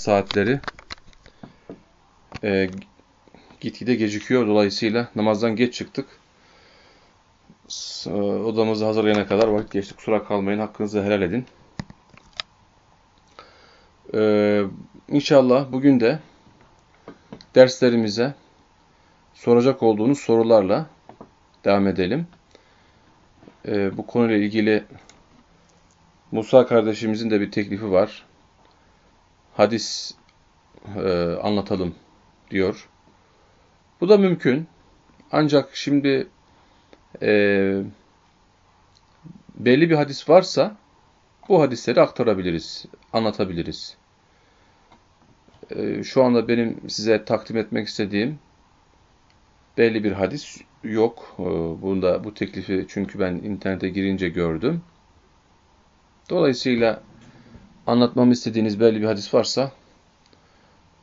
saatleri e, gitgide gecikiyor. Dolayısıyla namazdan geç çıktık. E, Odamızı hazırlayana kadar vakit geçti. Kusura kalmayın. Hakkınızı helal edin. Ee, inşallah bugün de derslerimize soracak olduğunuz sorularla devam edelim. Ee, bu konuyla ilgili Musa kardeşimizin de bir teklifi var. Hadis e, anlatalım diyor. Bu da mümkün. Ancak şimdi e, belli bir hadis varsa bu hadisleri aktarabiliriz, anlatabiliriz. E, şu anda benim size takdim etmek istediğim belli bir hadis yok. E, bunda bu teklifi çünkü ben internete girince gördüm. Dolayısıyla anlatmamı istediğiniz belli bir hadis varsa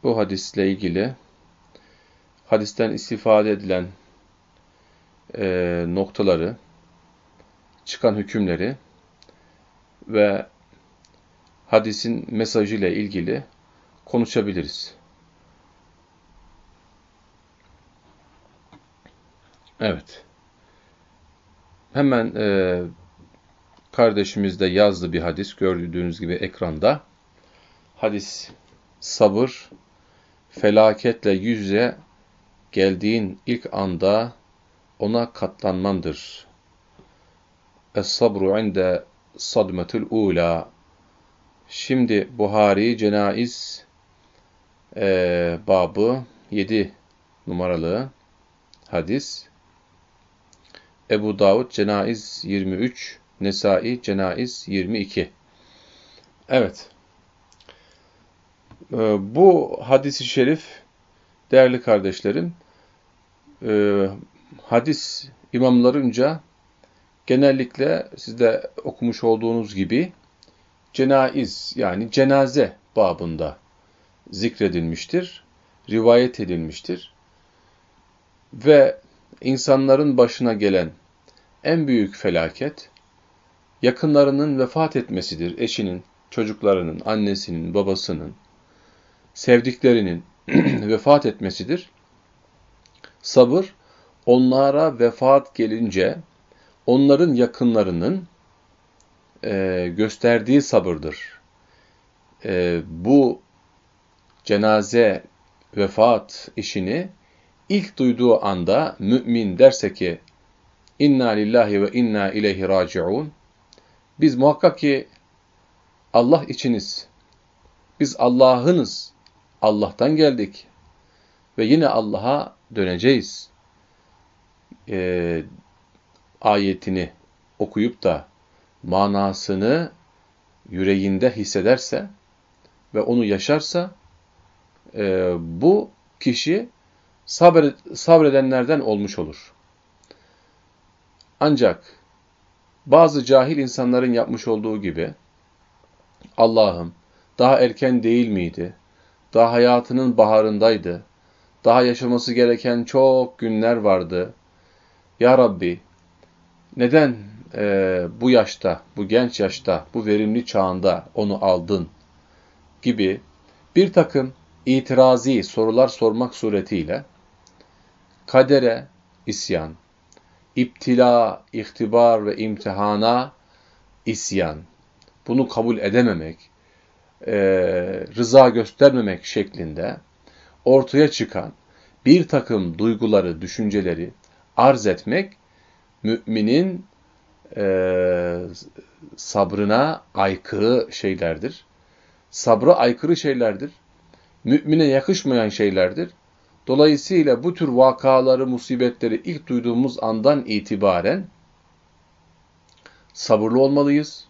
bu hadisle ilgili hadisten istifade edilen e, noktaları, çıkan hükümleri ve hadisin mesajıyla ilgili konuşabiliriz. Evet. Hemen e, kardeşimiz de yazdı bir hadis. Gördüğünüz gibi ekranda. Hadis sabır, felaketle yüz yüze geldiğin ilk anda ona katlanmandır. Es-sabru inde sadmetul ula. Şimdi Buhari Cenaiz e, babı 7 numaralı hadis. Ebu Davud Cenaiz 23, Nesai Cenaiz 22. Evet. E, bu hadisi şerif değerli kardeşlerim e, hadis imamlarınca genellikle sizde okumuş olduğunuz gibi cenaiz yani cenaze babında zikredilmiştir, rivayet edilmiştir. Ve insanların başına gelen en büyük felaket yakınlarının vefat etmesidir. Eşinin, çocuklarının, annesinin, babasının, sevdiklerinin vefat etmesidir. Sabır, onlara vefat gelince onların yakınlarının e, gösterdiği sabırdır. E, bu cenaze vefat işini ilk duyduğu anda mümin derse ki inna lillahi ve inna ileyhi raciun biz muhakkak ki Allah içiniz. Biz Allah'ınız. Allah'tan geldik. Ve yine Allah'a döneceğiz. Ee, ayetini okuyup da manasını yüreğinde hissederse ve onu yaşarsa e, bu kişi sabredenlerden olmuş olur. Ancak bazı cahil insanların yapmış olduğu gibi Allah'ım daha erken değil miydi? Daha hayatının baharındaydı. Daha yaşaması gereken çok günler vardı. Ya Rabbi neden e, bu yaşta, bu genç yaşta, bu verimli çağında onu aldın gibi bir takım itirazi sorular sormak suretiyle kadere isyan, iptila, ihtibar ve imtihana isyan, bunu kabul edememek, e, rıza göstermemek şeklinde ortaya çıkan bir takım duyguları, düşünceleri arz etmek, müminin e, sabrına aykırı şeylerdir. Sabra aykırı şeylerdir. Mümine yakışmayan şeylerdir. Dolayısıyla bu tür vakaları, musibetleri ilk duyduğumuz andan itibaren sabırlı olmalıyız.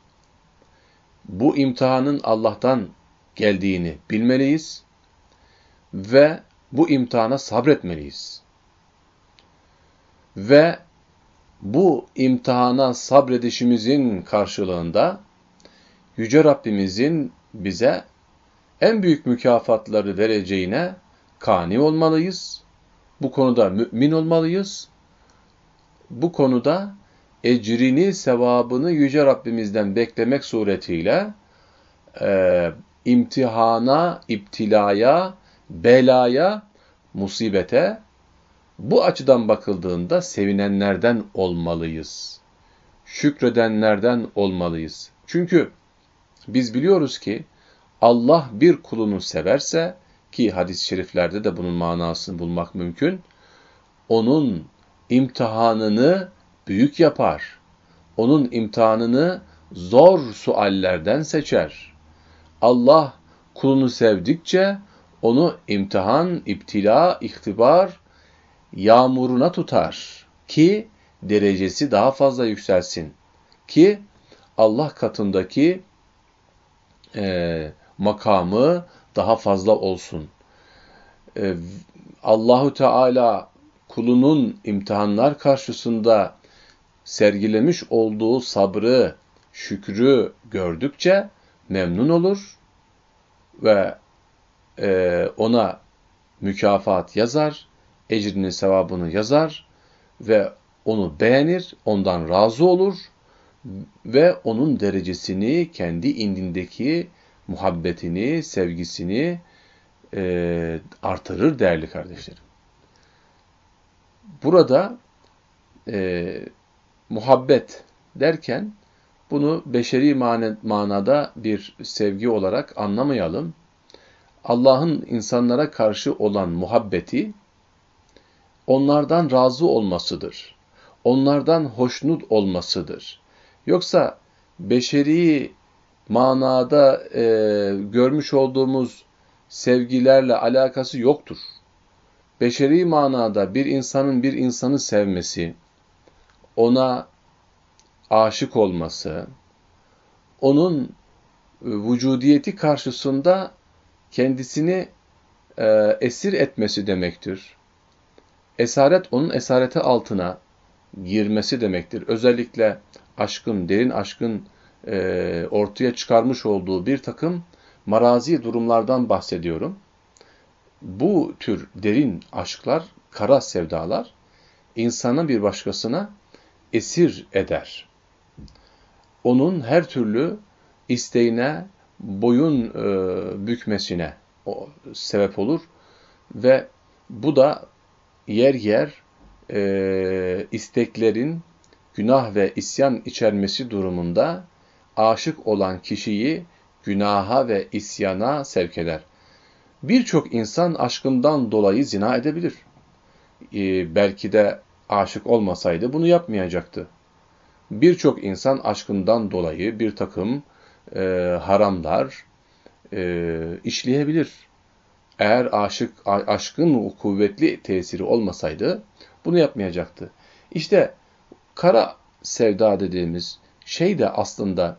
Bu imtihanın Allah'tan geldiğini bilmeliyiz ve bu imtihana sabretmeliyiz. Ve bu imtihana sabredişimizin karşılığında Yüce Rabbimizin bize en büyük mükafatları vereceğine kani olmalıyız. Bu konuda mümin olmalıyız. Bu konuda ecrini, sevabını Yüce Rabbimizden beklemek suretiyle e, imtihana, iptilaya, belaya, musibete bu açıdan bakıldığında sevinenlerden olmalıyız. Şükredenlerden olmalıyız. Çünkü biz biliyoruz ki Allah bir kulunu severse ki hadis-i şeriflerde de bunun manasını bulmak mümkün. Onun imtihanını büyük yapar. Onun imtihanını zor suallerden seçer. Allah kulunu sevdikçe onu imtihan, iptila, ihtibar yağmuruna tutar ki derecesi daha fazla yükselsin. Ki Allah katındaki e, makamı daha fazla olsun. E, Allahu Teala kulunun imtihanlar karşısında sergilemiş olduğu sabrı, şükrü gördükçe memnun olur ve e, ona mükafat yazar, ecrinin sevabını yazar ve onu beğenir, ondan razı olur ve onun derecesini, kendi indindeki muhabbetini, sevgisini e, artırır değerli kardeşlerim. Burada e, muhabbet derken bunu beşeri manada bir sevgi olarak anlamayalım. Allah'ın insanlara karşı olan muhabbeti onlardan razı olmasıdır. Onlardan hoşnut olmasıdır. Yoksa beşeri manada e, görmüş olduğumuz sevgilerle alakası yoktur. Beşeri manada bir insanın bir insanı sevmesi, ona aşık olması, onun e, vücudiyeti karşısında kendisini e, esir etmesi demektir. Esaret onun esareti altına girmesi demektir. Özellikle aşkın, derin aşkın e, ortaya çıkarmış olduğu bir takım marazi durumlardan bahsediyorum. Bu tür derin aşklar, kara sevdalar insanı bir başkasına esir eder. Onun her türlü isteğine, boyun e, bükmesine o, sebep olur ve bu da yer yer e, isteklerin günah ve isyan içermesi durumunda aşık olan kişiyi günaha ve isyana sevk eder. Birçok insan aşkından dolayı zina edebilir. Ee, belki de aşık olmasaydı bunu yapmayacaktı. Birçok insan aşkından dolayı bir takım e, haramlar e, işleyebilir. Eğer aşık aşkın kuvvetli tesiri olmasaydı bunu yapmayacaktı. İşte kara sevda dediğimiz şey de aslında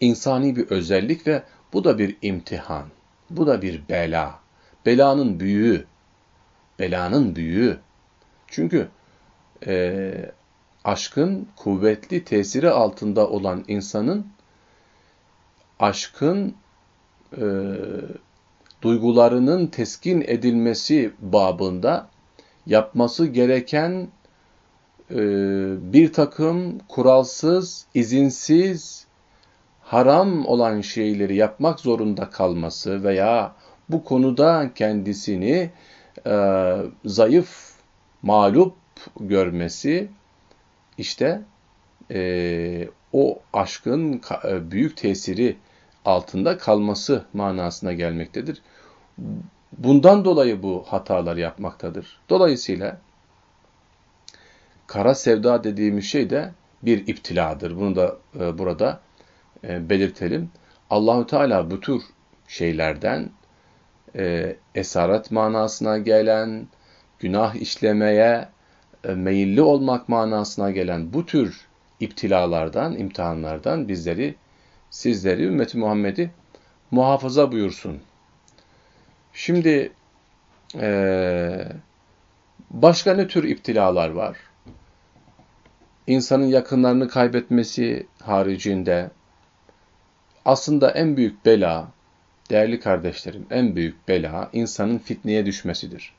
insani bir özellik ve bu da bir imtihan. Bu da bir bela. Belanın büyüğü. Belanın büyüğü. Çünkü e, aşkın kuvvetli tesiri altında olan insanın aşkın e, duygularının teskin edilmesi babında yapması gereken e, bir takım kuralsız, izinsiz, haram olan şeyleri yapmak zorunda kalması veya bu konuda kendisini e, zayıf, mağlup görmesi işte e, o aşkın e, büyük tesiri altında kalması manasına gelmektedir. Bundan dolayı bu hatalar yapmaktadır. Dolayısıyla kara sevda dediğimiz şey de bir iptiladır. Bunu da e, burada e, belirtelim. Allahu Teala bu tür şeylerden e, esaret manasına gelen, günah işlemeye e, meyilli olmak manasına gelen bu tür iptilalardan, imtihanlardan bizleri, sizleri, ümmeti Muhammed'i muhafaza buyursun. Şimdi e, başka ne tür iptilalar var? İnsanın yakınlarını kaybetmesi haricinde, aslında en büyük bela, değerli kardeşlerim, en büyük bela insanın fitneye düşmesidir.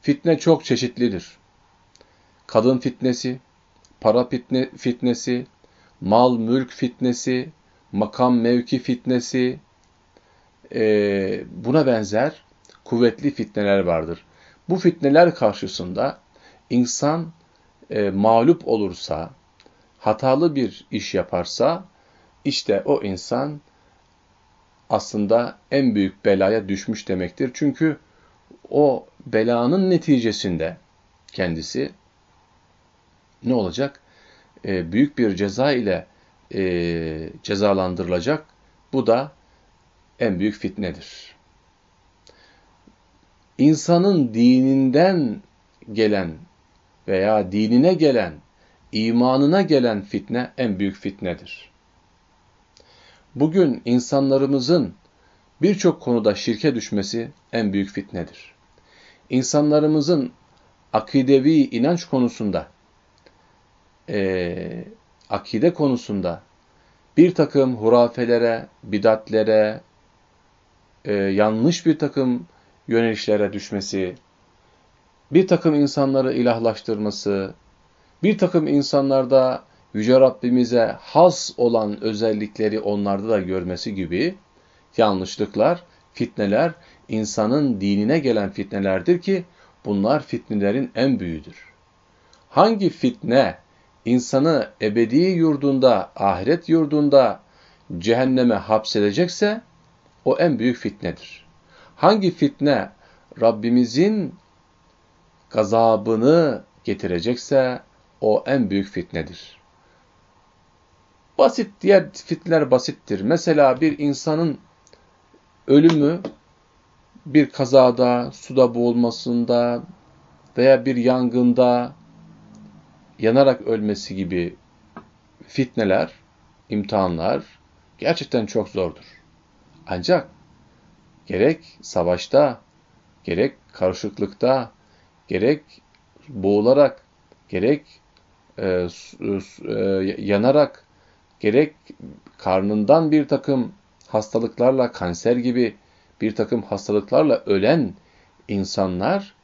Fitne çok çeşitlidir. Kadın fitnesi, para fitne, fitnesi, mal mülk fitnesi, makam mevki fitnesi, e, buna benzer kuvvetli fitneler vardır. Bu fitneler karşısında insan e, mağlup olursa, hatalı bir iş yaparsa, işte o insan aslında en büyük belaya düşmüş demektir. Çünkü o belanın neticesinde kendisi ne olacak? E, büyük bir ceza ile e, cezalandırılacak. Bu da en büyük fitnedir. İnsanın dininden gelen veya dinine gelen, imanına gelen fitne en büyük fitnedir. Bugün insanlarımızın birçok konuda şirke düşmesi en büyük fitnedir. İnsanlarımızın akidevi inanç konusunda, e, akide konusunda bir takım hurafelere, bidatlere, e, yanlış bir takım yönelişlere düşmesi, bir takım insanları ilahlaştırması, bir takım insanlarda Yüce Rabbimize has olan özellikleri onlarda da görmesi gibi yanlışlıklar, fitneler, insanın dinine gelen fitnelerdir ki bunlar fitnelerin en büyüğüdür. Hangi fitne insanı ebedi yurdunda, ahiret yurdunda cehenneme hapsedecekse o en büyük fitnedir. Hangi fitne Rabbimizin gazabını getirecekse o en büyük fitnedir. Basit, diğer fitneler basittir. Mesela bir insanın ölümü bir kazada, suda boğulmasında veya bir yangında yanarak ölmesi gibi fitneler, imtihanlar gerçekten çok zordur. Ancak gerek savaşta, gerek karışıklıkta, gerek boğularak, gerek e, e, yanarak, gerek karnından bir takım hastalıklarla, kanser gibi bir takım hastalıklarla ölen insanlar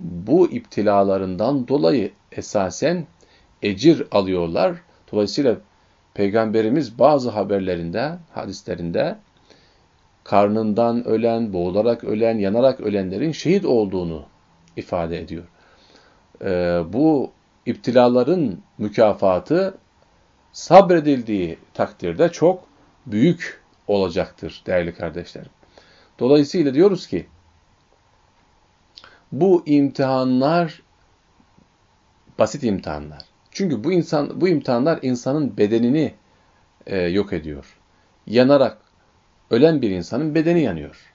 bu iptilalarından dolayı esasen ecir alıyorlar. Dolayısıyla Peygamberimiz bazı haberlerinde, hadislerinde karnından ölen, boğularak ölen, yanarak ölenlerin şehit olduğunu ifade ediyor. Ee, bu iptilaların mükafatı sabredildiği takdirde çok büyük olacaktır değerli kardeşlerim. Dolayısıyla diyoruz ki bu imtihanlar basit imtihanlar. Çünkü bu insan bu imtihanlar insanın bedenini e, yok ediyor. Yanarak ölen bir insanın bedeni yanıyor.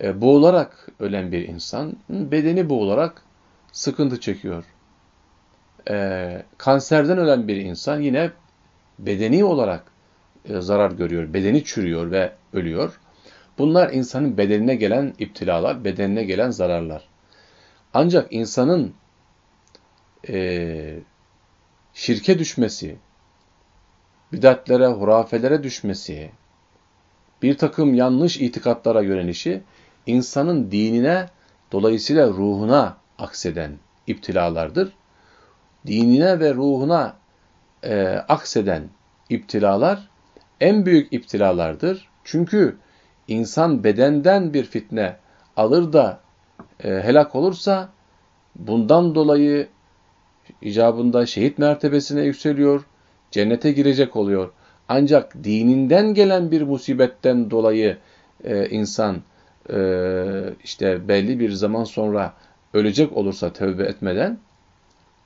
E, boğularak ölen bir insan bedeni boğularak sıkıntı çekiyor. E, kanserden ölen bir insan yine bedeni olarak e, zarar görüyor, bedeni çürüyor ve ölüyor. Bunlar insanın bedenine gelen iptilalar, bedenine gelen zararlar. Ancak insanın e, şirke düşmesi, bidatlere, hurafelere düşmesi, bir takım yanlış itikatlara yönelişi, insanın dinine, dolayısıyla ruhuna akseden iptilalardır. Dinine ve ruhuna e, akseden iptilalar en büyük iptilalardır. Çünkü insan bedenden bir fitne alır da e, helak olursa bundan dolayı icabında şehit mertebesine yükseliyor, cennete girecek oluyor. Ancak dininden gelen bir musibetten dolayı e, insan e, işte belli bir zaman sonra ölecek olursa tövbe etmeden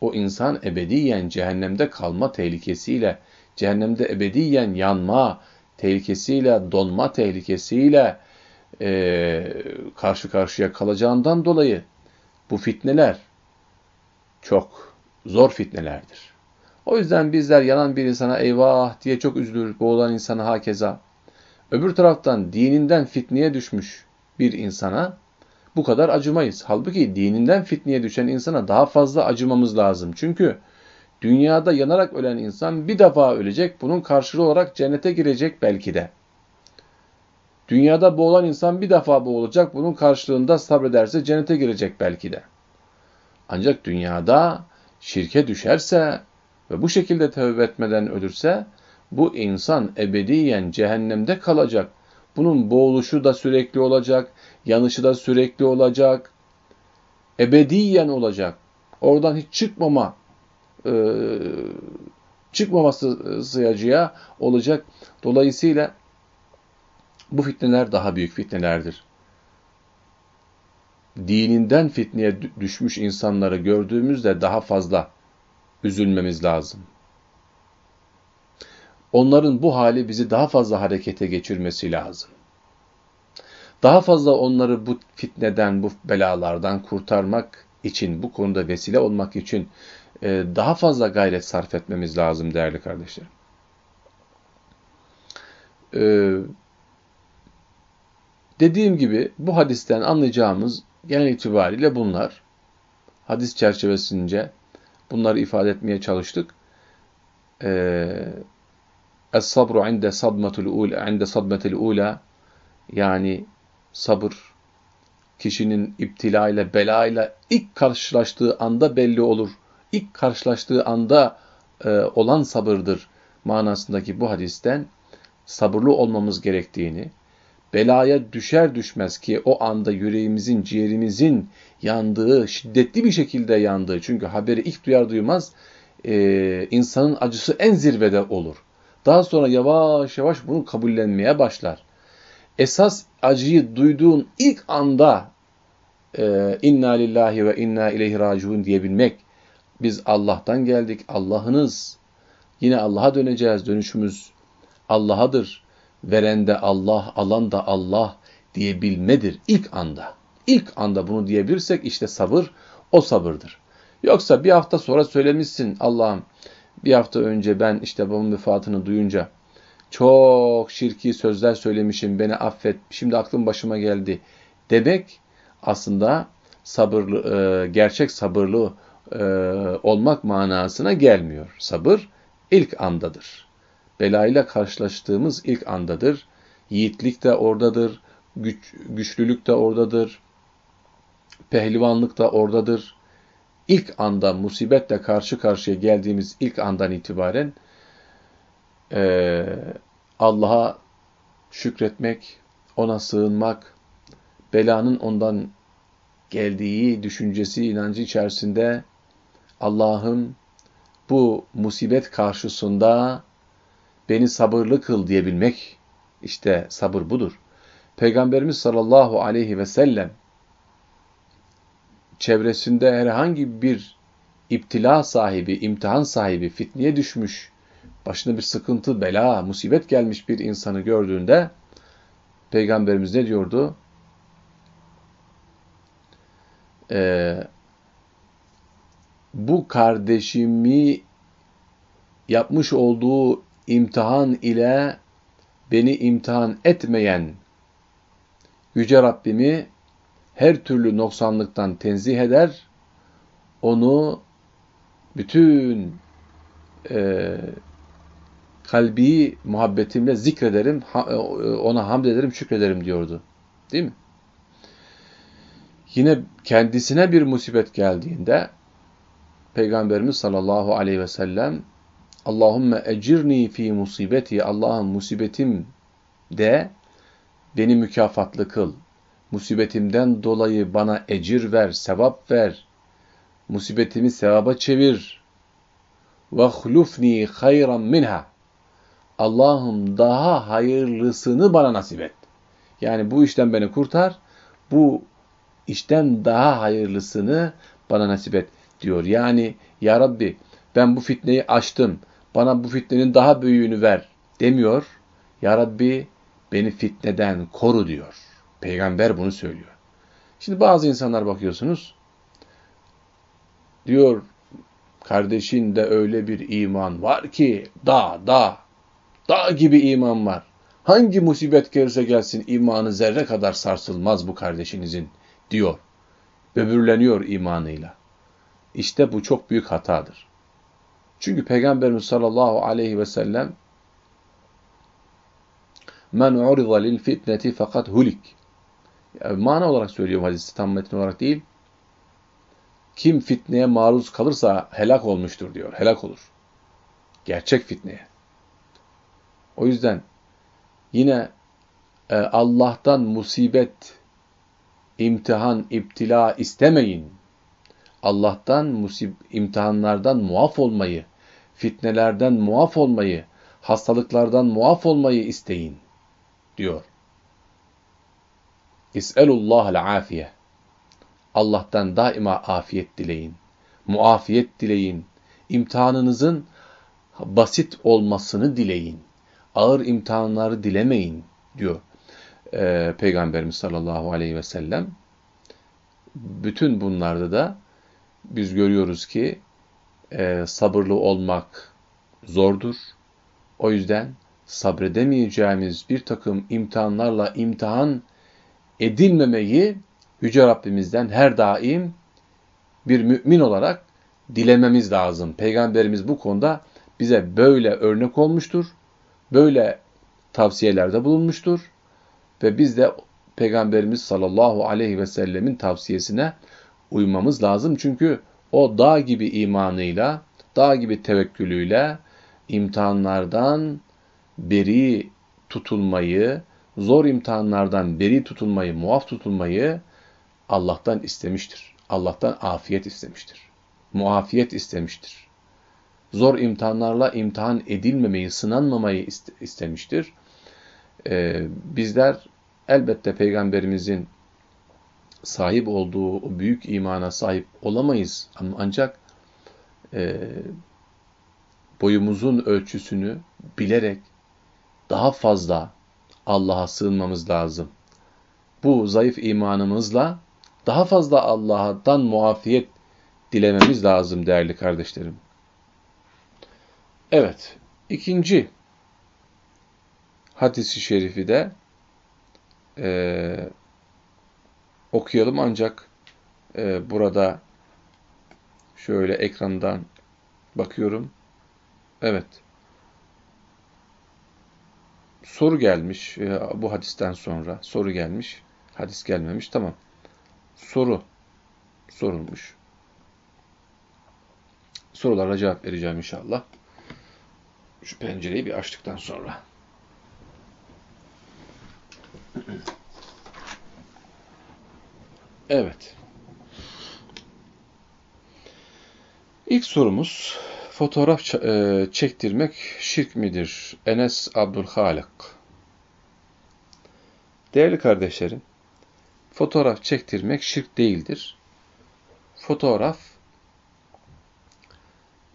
o insan ebediyen cehennemde kalma tehlikesiyle, cehennemde ebediyen yanma tehlikesiyle, donma tehlikesiyle e, karşı karşıya kalacağından dolayı bu fitneler çok zor fitnelerdir. O yüzden bizler yanan bir insana eyvah diye çok üzülür, boğulan insana hakeza. Öbür taraftan dininden fitneye düşmüş bir insana bu kadar acımayız. Halbuki dininden fitneye düşen insana daha fazla acımamız lazım. Çünkü dünyada yanarak ölen insan bir defa ölecek, bunun karşılığı olarak cennete girecek belki de. Dünyada boğulan insan bir defa boğulacak, bunun karşılığında sabrederse cennete girecek belki de. Ancak dünyada şirke düşerse ve bu şekilde tövbe etmeden ölürse bu insan ebediyen cehennemde kalacak. Bunun boğuluşu da sürekli olacak, yanışı da sürekli olacak, ebediyen olacak. Oradan hiç çıkmama, e, çıkmaması sayacıya olacak. Dolayısıyla bu fitneler daha büyük fitnelerdir. Dininden fitneye düşmüş insanları gördüğümüzde daha fazla üzülmemiz lazım. Onların bu hali bizi daha fazla harekete geçirmesi lazım. Daha fazla onları bu fitneden, bu belalardan kurtarmak için, bu konuda vesile olmak için e, daha fazla gayret sarf etmemiz lazım değerli kardeşler. Ee, dediğim gibi bu hadisten anlayacağımız genel itibariyle bunlar. Hadis çerçevesince bunları ifade etmeye çalıştık. Ee, Es-sabru inde sadmetul ula inde sadmetul ula yani sabır kişinin iptila ile bela ile ilk karşılaştığı anda belli olur. İlk karşılaştığı anda e, olan sabırdır manasındaki bu hadisten sabırlı olmamız gerektiğini, belaya düşer düşmez ki o anda yüreğimizin, ciğerimizin yandığı, şiddetli bir şekilde yandığı, çünkü haberi ilk duyar duymaz e, insanın acısı en zirvede olur. Daha sonra yavaş yavaş bunu kabullenmeye başlar. Esas acıyı duyduğun ilk anda e, inna lillahi ve inna ileyhi raciun diyebilmek, biz Allah'tan geldik, Allah'ınız, yine Allah'a döneceğiz, dönüşümüz Allah'adır. Veren de Allah, alan da Allah diyebilmedir ilk anda. İlk anda bunu diyebilirsek işte sabır o sabırdır. Yoksa bir hafta sonra söylemişsin Allah'ım bir hafta önce ben işte babamın vefatını duyunca çok şirki sözler söylemişim, beni affet, şimdi aklım başıma geldi demek aslında sabırlı, e, gerçek sabırlı e, olmak manasına gelmiyor. Sabır ilk andadır. Belayla karşılaştığımız ilk andadır. Yiğitlik de oradadır, güç, güçlülük de oradadır, pehlivanlık da oradadır ilk anda musibetle karşı karşıya geldiğimiz ilk andan itibaren e, Allah'a şükretmek, ona sığınmak, belanın ondan geldiği düşüncesi, inancı içerisinde Allah'ım bu musibet karşısında beni sabırlı kıl diyebilmek, işte sabır budur. Peygamberimiz sallallahu aleyhi ve sellem çevresinde herhangi bir iptila sahibi, imtihan sahibi, fitneye düşmüş, başına bir sıkıntı, bela, musibet gelmiş bir insanı gördüğünde Peygamberimiz ne diyordu? Ee, bu kardeşimi yapmış olduğu imtihan ile beni imtihan etmeyen Yüce Rabbimi her türlü noksanlıktan tenzih eder, onu bütün e, kalbi muhabbetimle zikrederim, e, ona hamd ederim, şükrederim diyordu. Değil mi? Yine kendisine bir musibet geldiğinde Peygamberimiz sallallahu aleyhi ve sellem Allahümme ecirni fi musibeti Allah'ım musibetim de beni mükafatlı kıl. Musibetimden dolayı bana ecir ver, sevap ver. Musibetimi sevaba çevir. Ve hlufni hayran minha. Allah'ım daha hayırlısını bana nasip et. Yani bu işten beni kurtar, bu işten daha hayırlısını bana nasip et diyor. Yani ya Rabbi ben bu fitneyi açtım, bana bu fitnenin daha büyüğünü ver demiyor. Ya Rabbi beni fitneden koru diyor. Peygamber bunu söylüyor. Şimdi bazı insanlar bakıyorsunuz, diyor kardeşinde öyle bir iman var ki, da, da, dağ gibi iman var. Hangi musibet gelirse gelsin imanı zerre kadar sarsılmaz bu kardeşinizin diyor. Böbürleniyor imanıyla. İşte bu çok büyük hatadır. Çünkü Peygamberimiz sallallahu aleyhi ve sellem men uriza lil fitneti fakat hulik yani mana olarak söylüyorum hadisi tam metin olarak değil. Kim fitneye maruz kalırsa helak olmuştur diyor. Helak olur. Gerçek fitneye. O yüzden yine e, Allah'tan musibet, imtihan, iptila istemeyin. Allah'tan musib imtihanlardan muaf olmayı, fitnelerden muaf olmayı, hastalıklardan muaf olmayı isteyin diyor. İs'elullahal afiye. Allah'tan daima afiyet dileyin. Muafiyet dileyin. İmtihanınızın basit olmasını dileyin. Ağır imtihanları dilemeyin diyor e, Peygamberimiz sallallahu aleyhi ve sellem. Bütün bunlarda da biz görüyoruz ki e, sabırlı olmak zordur. O yüzden sabredemeyeceğimiz bir takım imtihanlarla imtihan edilmemeyi Yüce Rabbimizden her daim bir mümin olarak dilememiz lazım. Peygamberimiz bu konuda bize böyle örnek olmuştur. Böyle tavsiyelerde bulunmuştur. Ve biz de Peygamberimiz sallallahu aleyhi ve sellemin tavsiyesine uymamız lazım. Çünkü o dağ gibi imanıyla, dağ gibi tevekkülüyle imtihanlardan beri tutulmayı, zor imtihanlardan beri tutulmayı, muaf tutulmayı Allah'tan istemiştir. Allah'tan afiyet istemiştir. Muafiyet istemiştir. Zor imtihanlarla imtihan edilmemeyi, sınanmamayı istemiştir. Ee, bizler elbette Peygamberimizin sahip olduğu o büyük imana sahip olamayız. Ama ancak e, boyumuzun ölçüsünü bilerek daha fazla Allah'a sığınmamız lazım. Bu zayıf imanımızla daha fazla Allah'tan muafiyet dilememiz lazım değerli kardeşlerim. Evet, ikinci hadisi şerifi de e, okuyalım ancak e, burada şöyle ekrandan bakıyorum. Evet. Soru gelmiş e, bu hadisten sonra. Soru gelmiş. Hadis gelmemiş. Tamam. Soru sorulmuş. Sorulara cevap vereceğim inşallah. Şu pencereyi bir açtıktan sonra. Evet. İlk sorumuz fotoğraf e, çektirmek şirk midir? Enes Abdülhalik. Değerli kardeşlerim, fotoğraf çektirmek şirk değildir. Fotoğraf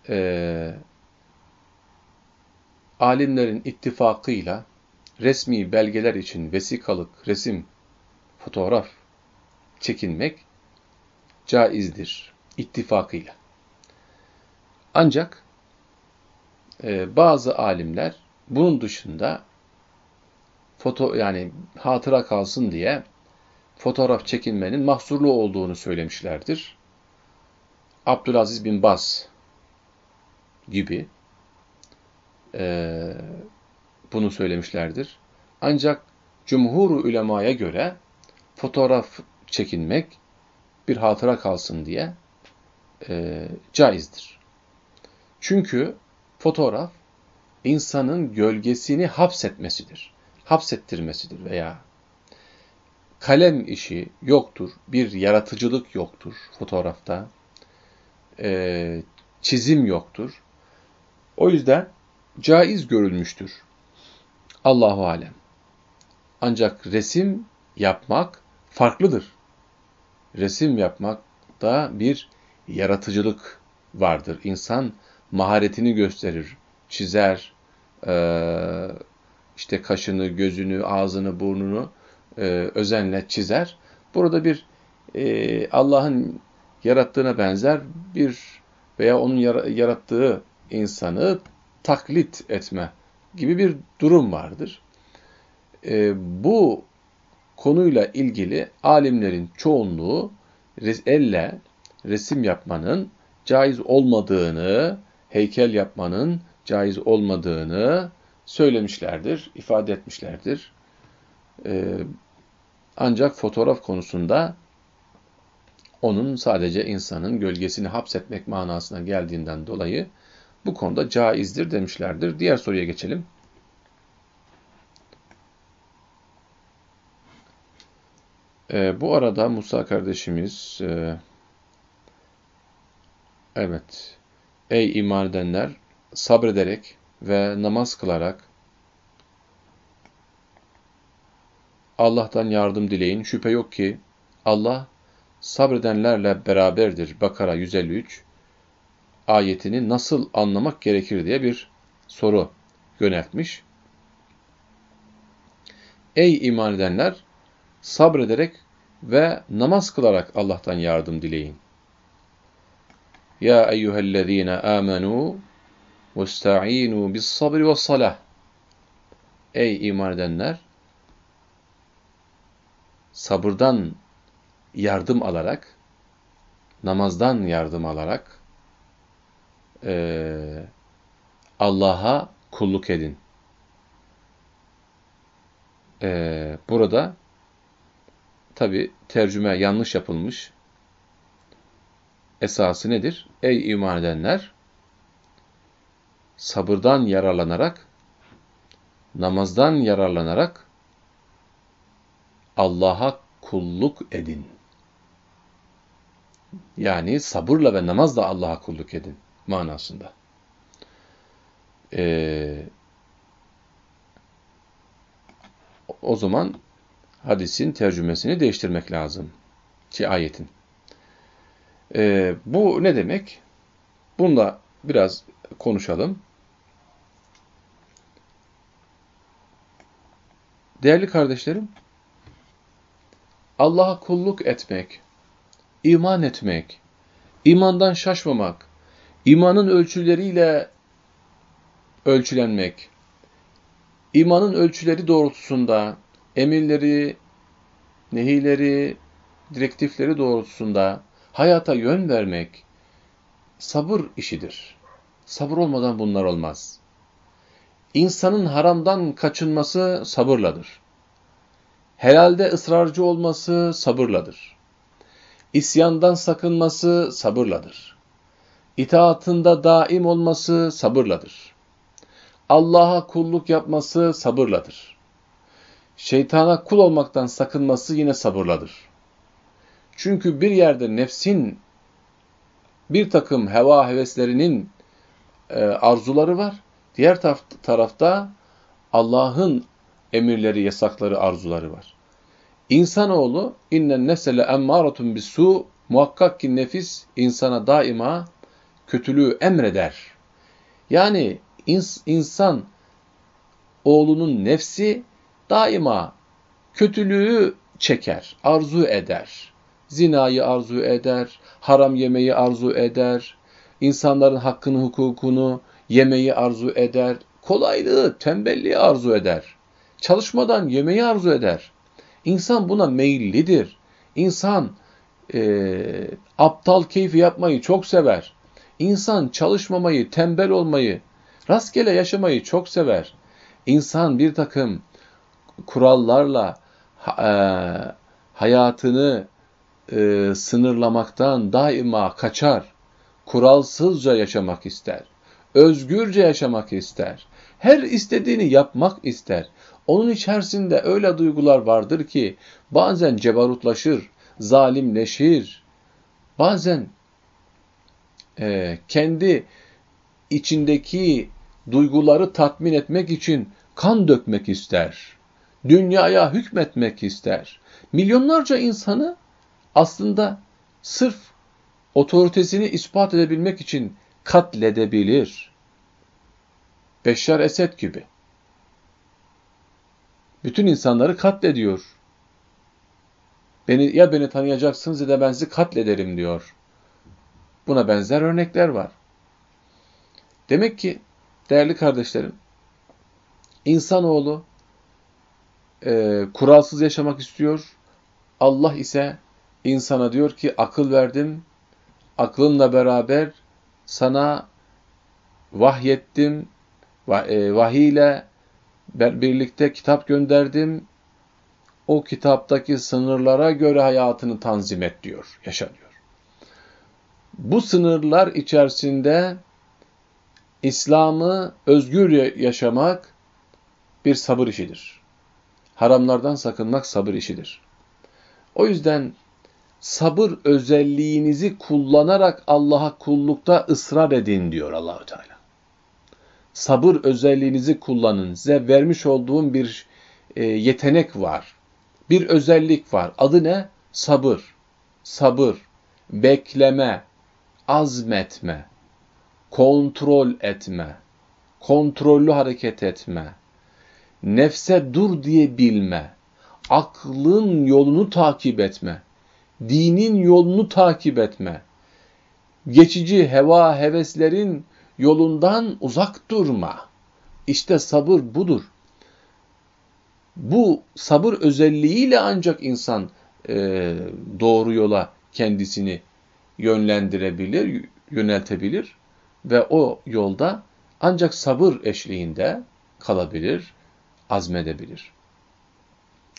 e, alimlerin ittifakıyla resmi belgeler için vesikalık resim, fotoğraf çekinmek caizdir ittifakıyla. Ancak e, bazı alimler bunun dışında foto yani hatıra kalsın diye fotoğraf çekinmenin mahsurlu olduğunu söylemişlerdir. Abdülaziz bin Baz gibi e, bunu söylemişlerdir. Ancak cumhur ulemaya göre fotoğraf çekinmek bir hatıra kalsın diye e, caizdir. Çünkü fotoğraf insanın gölgesini hapsetmesidir. Hapsettirmesidir veya kalem işi yoktur, bir yaratıcılık yoktur fotoğrafta, e, çizim yoktur. O yüzden caiz görülmüştür. Allahu alem. Ancak resim yapmak farklıdır. Resim yapmakta bir yaratıcılık vardır. İnsan maharetini gösterir, çizer, işte kaşını, gözünü, ağzını, burnunu özenle çizer. Burada bir Allah'ın yarattığına benzer bir veya onun yarattığı insanı taklit etme gibi bir durum vardır. Bu konuyla ilgili alimlerin çoğunluğu elle resim yapmanın caiz olmadığını, heykel yapmanın caiz olmadığını söylemişlerdir, ifade etmişlerdir. Ee, ancak fotoğraf konusunda onun sadece insanın gölgesini hapsetmek manasına geldiğinden dolayı bu konuda caizdir demişlerdir. Diğer soruya geçelim. E, bu arada Musa kardeşimiz e, evet ey iman edenler sabrederek ve namaz kılarak Allah'tan yardım dileyin. Şüphe yok ki Allah sabredenlerle beraberdir. Bakara 153 ayetini nasıl anlamak gerekir diye bir soru yöneltmiş. Ey iman edenler! Sabrederek ve namaz kılarak Allah'tan yardım dileyin. Ya eyyühellezine amenu vesta'inu bis sabri ve salah. Ey iman edenler! Sabırdan yardım alarak, namazdan yardım alarak e, Allah'a kulluk edin. E, burada tabi tercüme yanlış yapılmış. Esası nedir? Ey iman edenler! Sabırdan yararlanarak, namazdan yararlanarak Allah'a kulluk edin. Yani sabırla ve namazla Allah'a kulluk edin manasında. Ee, o zaman hadisin tercümesini değiştirmek lazım. Ki ayetin. Ee, bu ne demek? Bununla biraz konuşalım. Değerli kardeşlerim, Allah'a kulluk etmek, iman etmek, imandan şaşmamak, imanın ölçüleriyle ölçülenmek, imanın ölçüleri doğrultusunda, emirleri, nehileri, direktifleri doğrultusunda hayata yön vermek sabır işidir. Sabır olmadan bunlar olmaz. İnsanın haramdan kaçınması sabırladır. Helalde ısrarcı olması sabırladır. İsyandan sakınması sabırladır. İtaatında daim olması sabırladır. Allah'a kulluk yapması sabırladır. Şeytana kul olmaktan sakınması yine sabırladır. Çünkü bir yerde nefsin bir takım heva heveslerinin e, arzuları var. Diğer tarafta Allah'ın emirleri, yasakları, arzuları var. İnsanoğlu innen nefsele emmâratun bis-su muhakkak ki nefis insana daima kötülüğü emreder. Yani ins insan oğlunun nefsi daima kötülüğü çeker, arzu eder. Zinayı arzu eder, haram yemeyi arzu eder, insanların hakkını, hukukunu yemeyi arzu eder, kolaylığı, tembelliği arzu eder. Çalışmadan yemeği arzu eder. İnsan buna meyillidir. İnsan e, aptal keyfi yapmayı çok sever. İnsan çalışmamayı, tembel olmayı, rastgele yaşamayı çok sever. İnsan bir takım kurallarla e, hayatını e, sınırlamaktan daima kaçar. Kuralsızca yaşamak ister. Özgürce yaşamak ister. Her istediğini yapmak ister. Onun içerisinde öyle duygular vardır ki bazen cebarutlaşır, zalimleşir, bazen e, kendi içindeki duyguları tatmin etmek için kan dökmek ister. Dünyaya hükmetmek ister. Milyonlarca insanı aslında sırf otoritesini ispat edebilmek için katledebilir. Beşşar Esed gibi. Bütün insanları katlediyor. Beni, ya beni tanıyacaksınız ya da ben sizi katlederim diyor. Buna benzer örnekler var. Demek ki değerli kardeşlerim, insanoğlu e, kuralsız yaşamak istiyor. Allah ise insana diyor ki akıl verdim, aklınla beraber sana vahyettim, e, vahiy ile birlikte kitap gönderdim. O kitaptaki sınırlara göre hayatını tanzim et diyor, yaşa. Bu sınırlar içerisinde İslam'ı özgür yaşamak bir sabır işidir. Haramlardan sakınmak sabır işidir. O yüzden sabır özelliğinizi kullanarak Allah'a kullukta ısrar edin diyor Allahü Teala. Sabır özelliğinizi kullanın. Size vermiş olduğum bir e, yetenek var. Bir özellik var. Adı ne? Sabır. Sabır, bekleme, azmetme, kontrol etme, kontrollü hareket etme, nefse dur diye bilme, aklın yolunu takip etme, dinin yolunu takip etme, geçici heva heveslerin yolundan uzak durma. İşte sabır budur. Bu sabır özelliğiyle ancak insan e, doğru yola kendisini yönlendirebilir, yöneltebilir ve o yolda ancak sabır eşliğinde kalabilir, azmedebilir.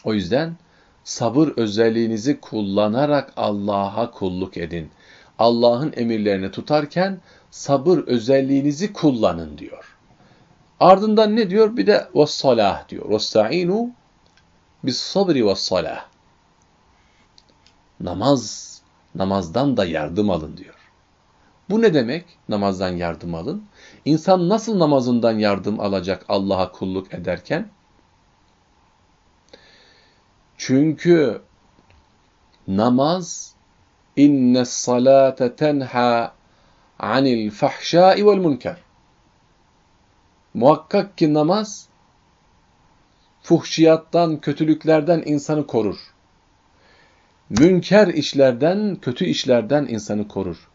O yüzden sabır özelliğinizi kullanarak Allah'a kulluk edin. Allah'ın emirlerini tutarken sabır özelliğinizi kullanın diyor. Ardından ne diyor? Bir de ve salah diyor. Vestainu bis sabri ve salah. Namaz namazdan da yardım alın diyor. Bu ne demek? Namazdan yardım alın. İnsan nasıl namazından yardım alacak Allah'a kulluk ederken? Çünkü namaz inne salate tenha anil fahşai vel münker. Muhakkak ki namaz fuhşiyattan, kötülüklerden insanı korur. Münker işlerden, kötü işlerden insanı korur.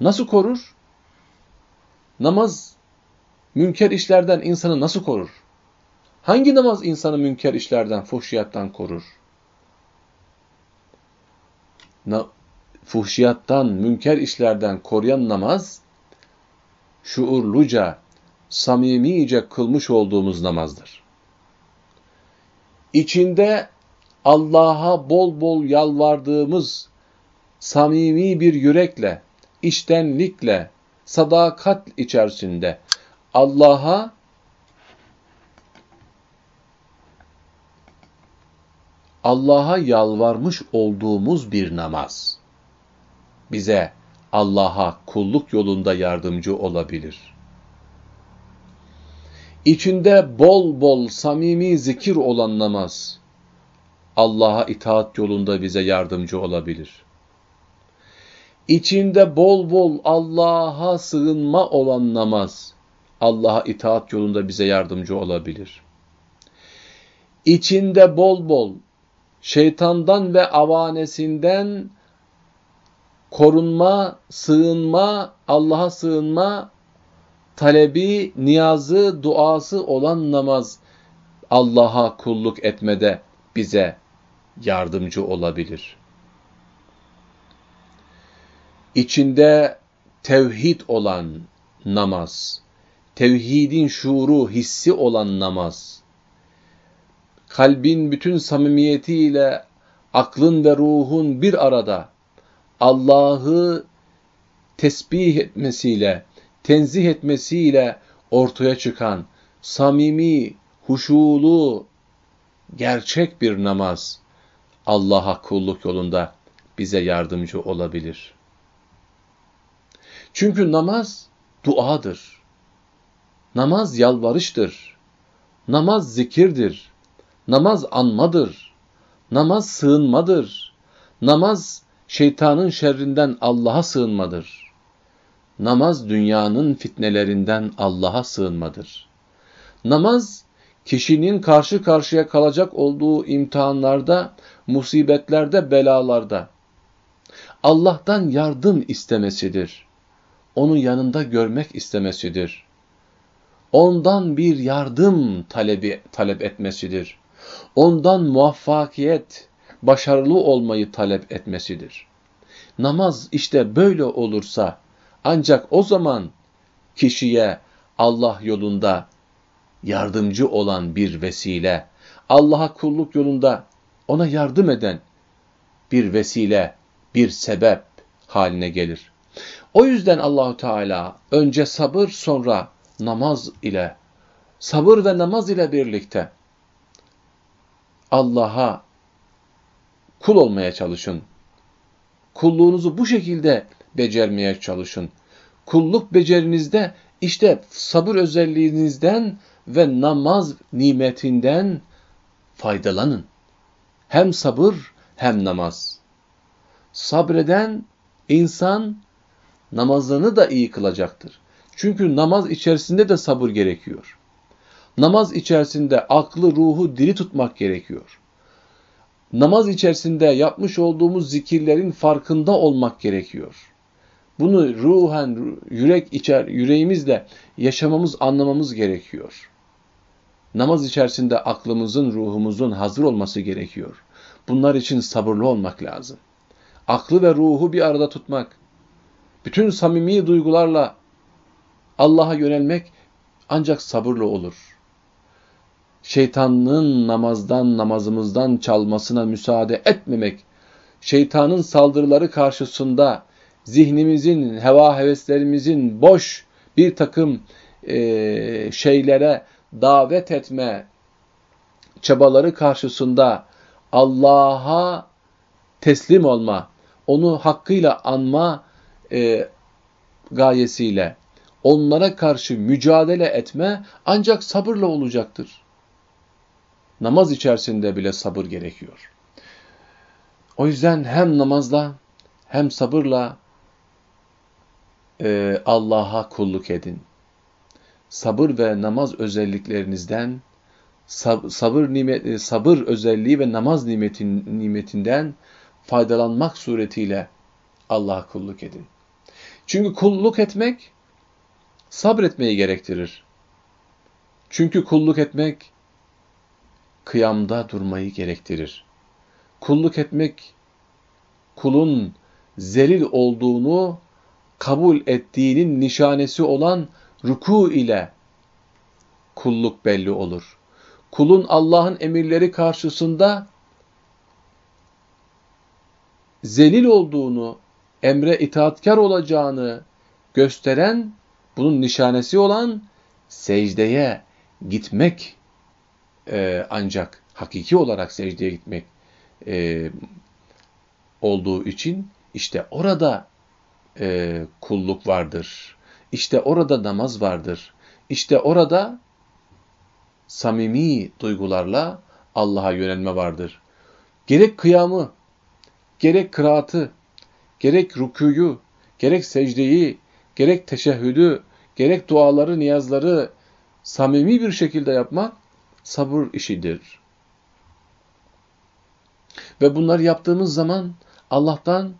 Nasıl korur? Namaz münker işlerden insanı nasıl korur? Hangi namaz insanı münker işlerden, fuhşiyattan korur? Na, fuhşiyattan, münker işlerden koruyan namaz, şuurluca, samimice kılmış olduğumuz namazdır. İçinde Allah'a bol bol yalvardığımız samimi bir yürekle, iştenlikle, sadakat içerisinde Allah'a Allah'a yalvarmış olduğumuz bir namaz bize Allah'a kulluk yolunda yardımcı olabilir. İçinde bol bol samimi zikir olan namaz Allah'a itaat yolunda bize yardımcı olabilir içinde bol bol Allah'a sığınma olan namaz, Allah'a itaat yolunda bize yardımcı olabilir. İçinde bol bol şeytandan ve avanesinden korunma, sığınma, Allah'a sığınma, talebi, niyazı, duası olan namaz Allah'a kulluk etmede bize yardımcı olabilir. İçinde tevhid olan namaz, tevhidin şuuru, hissi olan namaz, kalbin bütün samimiyetiyle aklın ve ruhun bir arada Allah'ı tesbih etmesiyle, tenzih etmesiyle ortaya çıkan samimi, huşulu, gerçek bir namaz Allah'a kulluk yolunda bize yardımcı olabilir. Çünkü namaz duadır. Namaz yalvarıştır. Namaz zikirdir. Namaz anmadır. Namaz sığınmadır. Namaz şeytanın şerrinden Allah'a sığınmadır. Namaz dünyanın fitnelerinden Allah'a sığınmadır. Namaz kişinin karşı karşıya kalacak olduğu imtihanlarda, musibetlerde, belalarda Allah'tan yardım istemesidir onu yanında görmek istemesidir. Ondan bir yardım talebi, talep etmesidir. Ondan muvaffakiyet, başarılı olmayı talep etmesidir. Namaz işte böyle olursa ancak o zaman kişiye Allah yolunda yardımcı olan bir vesile, Allah'a kulluk yolunda ona yardım eden bir vesile, bir sebep haline gelir. O yüzden Allahu Teala önce sabır sonra namaz ile sabır ve namaz ile birlikte Allah'a kul olmaya çalışın. Kulluğunuzu bu şekilde becermeye çalışın. Kulluk becerinizde işte sabır özelliğinizden ve namaz nimetinden faydalanın. Hem sabır hem namaz. Sabreden insan namazını da iyi kılacaktır. Çünkü namaz içerisinde de sabır gerekiyor. Namaz içerisinde aklı, ruhu diri tutmak gerekiyor. Namaz içerisinde yapmış olduğumuz zikirlerin farkında olmak gerekiyor. Bunu ruhen, yürek içer, yüreğimizle yaşamamız, anlamamız gerekiyor. Namaz içerisinde aklımızın, ruhumuzun hazır olması gerekiyor. Bunlar için sabırlı olmak lazım. Aklı ve ruhu bir arada tutmak, bütün samimi duygularla Allah'a yönelmek ancak sabırlı olur. Şeytanın namazdan, namazımızdan çalmasına müsaade etmemek, şeytanın saldırıları karşısında zihnimizin, heva heveslerimizin boş bir takım e, şeylere davet etme çabaları karşısında Allah'a teslim olma, onu hakkıyla anma e, gayesiyle onlara karşı mücadele etme ancak sabırla olacaktır. Namaz içerisinde bile sabır gerekiyor. O yüzden hem namazla hem sabırla e, Allah'a kulluk edin. Sabır ve namaz özelliklerinizden, sab sabır nimet, e, sabır özelliği ve namaz nimetin, nimetinden faydalanmak suretiyle Allah'a kulluk edin. Çünkü kulluk etmek sabretmeyi gerektirir. Çünkü kulluk etmek kıyamda durmayı gerektirir. Kulluk etmek kulun zelil olduğunu kabul ettiğinin nişanesi olan ruku ile kulluk belli olur. Kulun Allah'ın emirleri karşısında zelil olduğunu, emre itaatkar olacağını gösteren, bunun nişanesi olan secdeye gitmek e, ancak hakiki olarak secdeye gitmek e, olduğu için işte orada e, kulluk vardır. İşte orada namaz vardır. İşte orada samimi duygularla Allah'a yönelme vardır. Gerek kıyamı, gerek kıraatı, gerek rüküyü, gerek secdeyi, gerek teşehhüdü, gerek duaları, niyazları samimi bir şekilde yapmak sabır işidir. Ve bunları yaptığımız zaman Allah'tan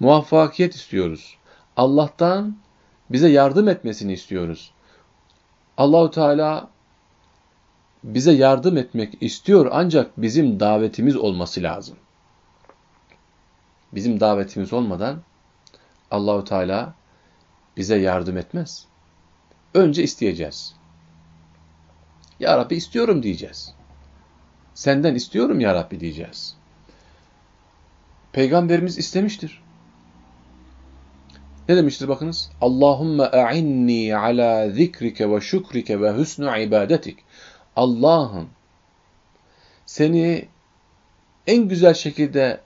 muvaffakiyet istiyoruz. Allah'tan bize yardım etmesini istiyoruz. Allahu Teala bize yardım etmek istiyor ancak bizim davetimiz olması lazım. Bizim davetimiz olmadan Allahu Teala bize yardım etmez. Önce isteyeceğiz. Ya Rabbi istiyorum diyeceğiz. Senden istiyorum ya Rabbi diyeceğiz. Peygamberimiz istemiştir. Ne demiştir bakınız? Allahümme a'inni ala zikrike ve şükrike ve husnu ibadetik. Allah'ım seni en güzel şekilde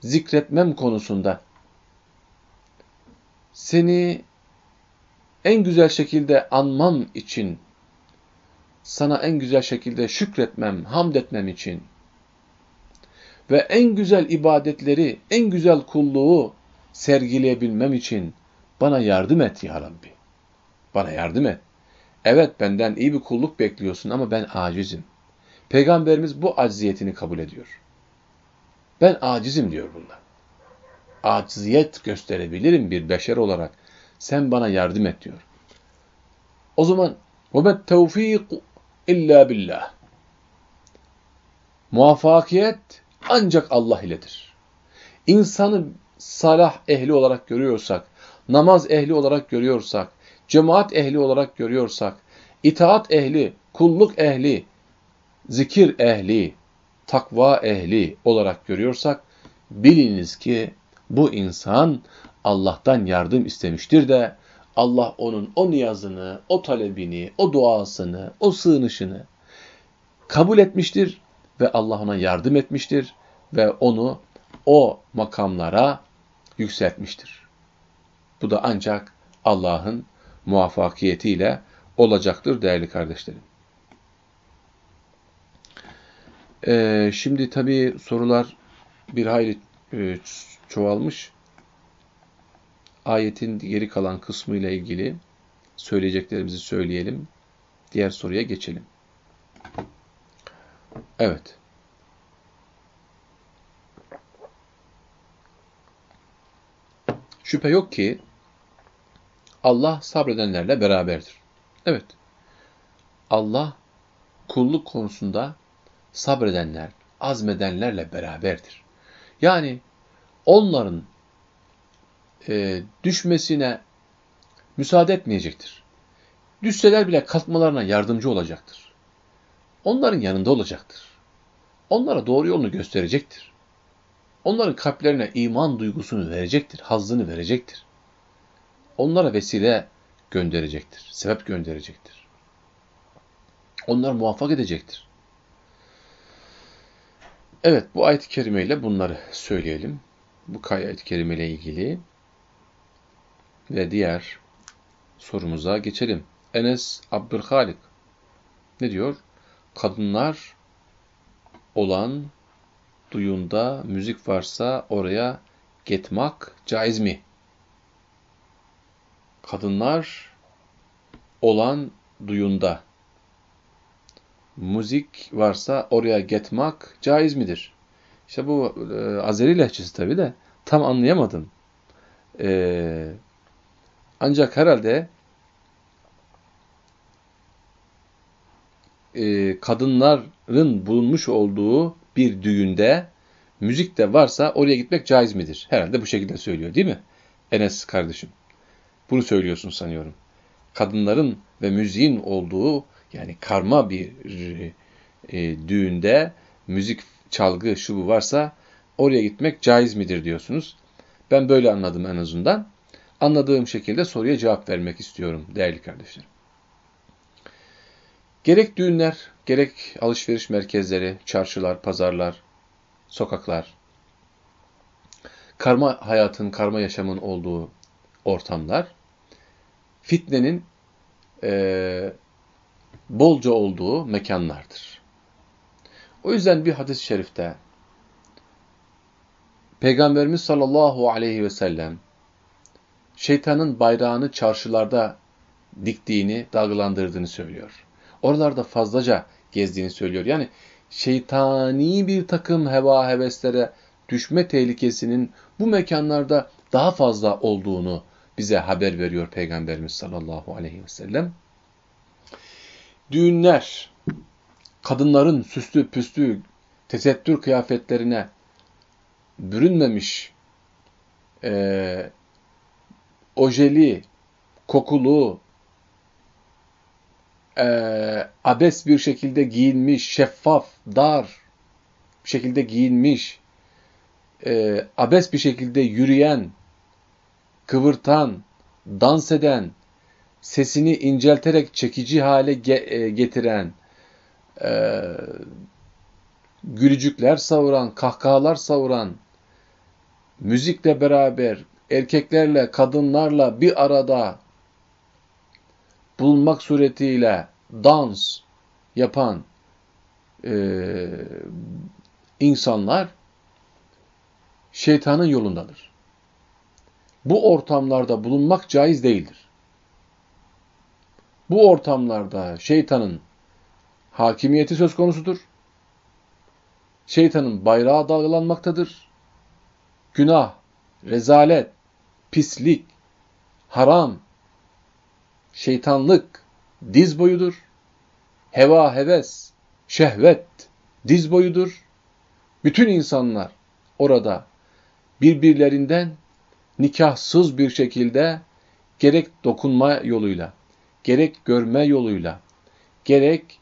zikretmem konusunda seni en güzel şekilde anmam için sana en güzel şekilde şükretmem, hamd etmem için ve en güzel ibadetleri, en güzel kulluğu sergileyebilmem için bana yardım et ya Rabbi. Bana yardım et. Evet benden iyi bir kulluk bekliyorsun ama ben acizim. Peygamberimiz bu acziyetini kabul ediyor. Ben acizim diyor bunda. Aciziyet gösterebilirim bir beşer olarak. Sen bana yardım et diyor. O zaman وَمَا التَّوْف۪يقُ illa billah. Muvaffakiyet ancak Allah iledir. İnsanı salah ehli olarak görüyorsak, namaz ehli olarak görüyorsak, cemaat ehli olarak görüyorsak, itaat ehli, kulluk ehli, zikir ehli, takva ehli olarak görüyorsak, biliniz ki bu insan Allah'tan yardım istemiştir de Allah onun o niyazını, o talebini, o duasını, o sığınışını kabul etmiştir ve Allah ona yardım etmiştir ve onu o makamlara yükseltmiştir. Bu da ancak Allah'ın muvaffakiyetiyle olacaktır değerli kardeşlerim. Ee, şimdi tabii sorular bir hayli e, çoğalmış. Ayetin geri kalan kısmı ile ilgili söyleyeceklerimizi söyleyelim. Diğer soruya geçelim. Evet. Şüphe yok ki Allah sabredenlerle beraberdir. Evet. Allah kulluk konusunda sabredenler, azmedenlerle beraberdir. Yani onların e, düşmesine müsaade etmeyecektir. Düşseler bile kalkmalarına yardımcı olacaktır. Onların yanında olacaktır. Onlara doğru yolunu gösterecektir. Onların kalplerine iman duygusunu verecektir, hazzını verecektir. Onlara vesile gönderecektir, sebep gönderecektir. Onları muvaffak edecektir. Evet, bu ayet-i kerimeyle bunları söyleyelim. Bu ayet-i kerime ile ilgili ve diğer sorumuza geçelim. Enes Abdülhalik ne diyor? Kadınlar olan duyunda müzik varsa oraya gitmek caiz mi? Kadınlar olan duyunda müzik varsa oraya gitmek caiz midir? İşte bu e, Azeri lehçesi tabi de tam anlayamadım. E, ancak herhalde e, kadınların bulunmuş olduğu bir düğünde müzik de varsa oraya gitmek caiz midir? Herhalde bu şekilde söylüyor değil mi? Enes kardeşim. Bunu söylüyorsun sanıyorum. Kadınların ve müziğin olduğu yani karma bir e, düğünde müzik, çalgı, şu bu varsa oraya gitmek caiz midir diyorsunuz. Ben böyle anladım en azından. Anladığım şekilde soruya cevap vermek istiyorum değerli kardeşlerim. Gerek düğünler, gerek alışveriş merkezleri, çarşılar, pazarlar, sokaklar, karma hayatın, karma yaşamın olduğu ortamlar, fitnenin e, bolca olduğu mekanlardır. O yüzden bir hadis-i şerifte Peygamberimiz sallallahu aleyhi ve sellem şeytanın bayrağını çarşılarda diktiğini, dalgalandırdığını söylüyor. Oralarda fazlaca gezdiğini söylüyor. Yani şeytani bir takım heva heveslere düşme tehlikesinin bu mekanlarda daha fazla olduğunu bize haber veriyor Peygamberimiz sallallahu aleyhi ve sellem. Düğünler, kadınların süslü püslü tesettür kıyafetlerine bürünmemiş, e, ojeli, kokulu, e, abes bir şekilde giyinmiş, şeffaf, dar şekilde giyinmiş, e, abes bir şekilde yürüyen, kıvırtan, dans eden, sesini incelterek çekici hale ge e, getiren, e, gülücükler savuran, kahkahalar savuran, müzikle beraber erkeklerle, kadınlarla bir arada bulunmak suretiyle dans yapan e, insanlar şeytanın yolundadır. Bu ortamlarda bulunmak caiz değildir. Bu ortamlarda şeytanın hakimiyeti söz konusudur. Şeytanın bayrağı dalgalanmaktadır. Günah, rezalet, pislik, haram, şeytanlık diz boyudur. Heva, heves, şehvet diz boyudur. Bütün insanlar orada birbirlerinden nikahsız bir şekilde gerek dokunma yoluyla, gerek görme yoluyla, gerek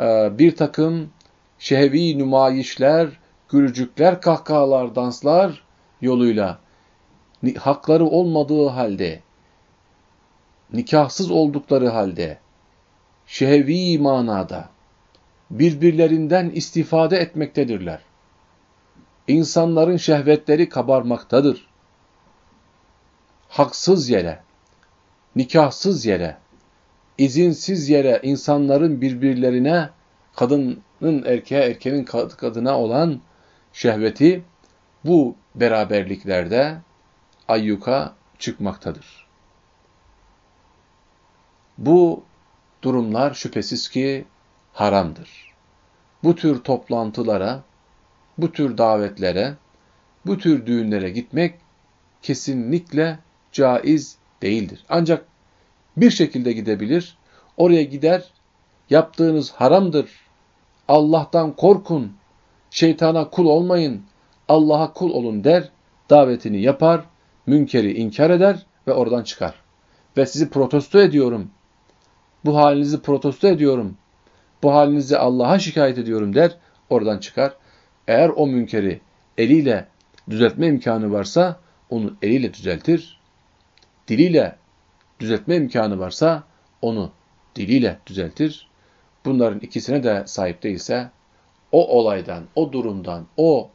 e, bir takım şehvi nümayişler, gülücükler, kahkahalar, danslar yoluyla hakları olmadığı halde nikahsız oldukları halde şehvi manada birbirlerinden istifade etmektedirler. İnsanların şehvetleri kabarmaktadır. Haksız yere, nikahsız yere, izinsiz yere insanların birbirlerine, kadının erkeğe, erkeğin kadına olan şehveti bu beraberliklerde ayyuka çıkmaktadır. Bu durumlar şüphesiz ki haramdır. Bu tür toplantılara, bu tür davetlere, bu tür düğünlere gitmek kesinlikle caiz değildir. Ancak bir şekilde gidebilir, oraya gider, yaptığınız haramdır, Allah'tan korkun, şeytana kul olmayın, Allah'a kul olun der, davetini yapar, münkeri inkar eder ve oradan çıkar. Ve sizi protesto ediyorum, bu halinizi protesto ediyorum, bu halinizi Allah'a şikayet ediyorum der, oradan çıkar. Eğer o münkeri eliyle düzeltme imkanı varsa onu eliyle düzeltir. Diliyle düzeltme imkanı varsa onu diliyle düzeltir. Bunların ikisine de sahip değilse o olaydan, o durumdan, o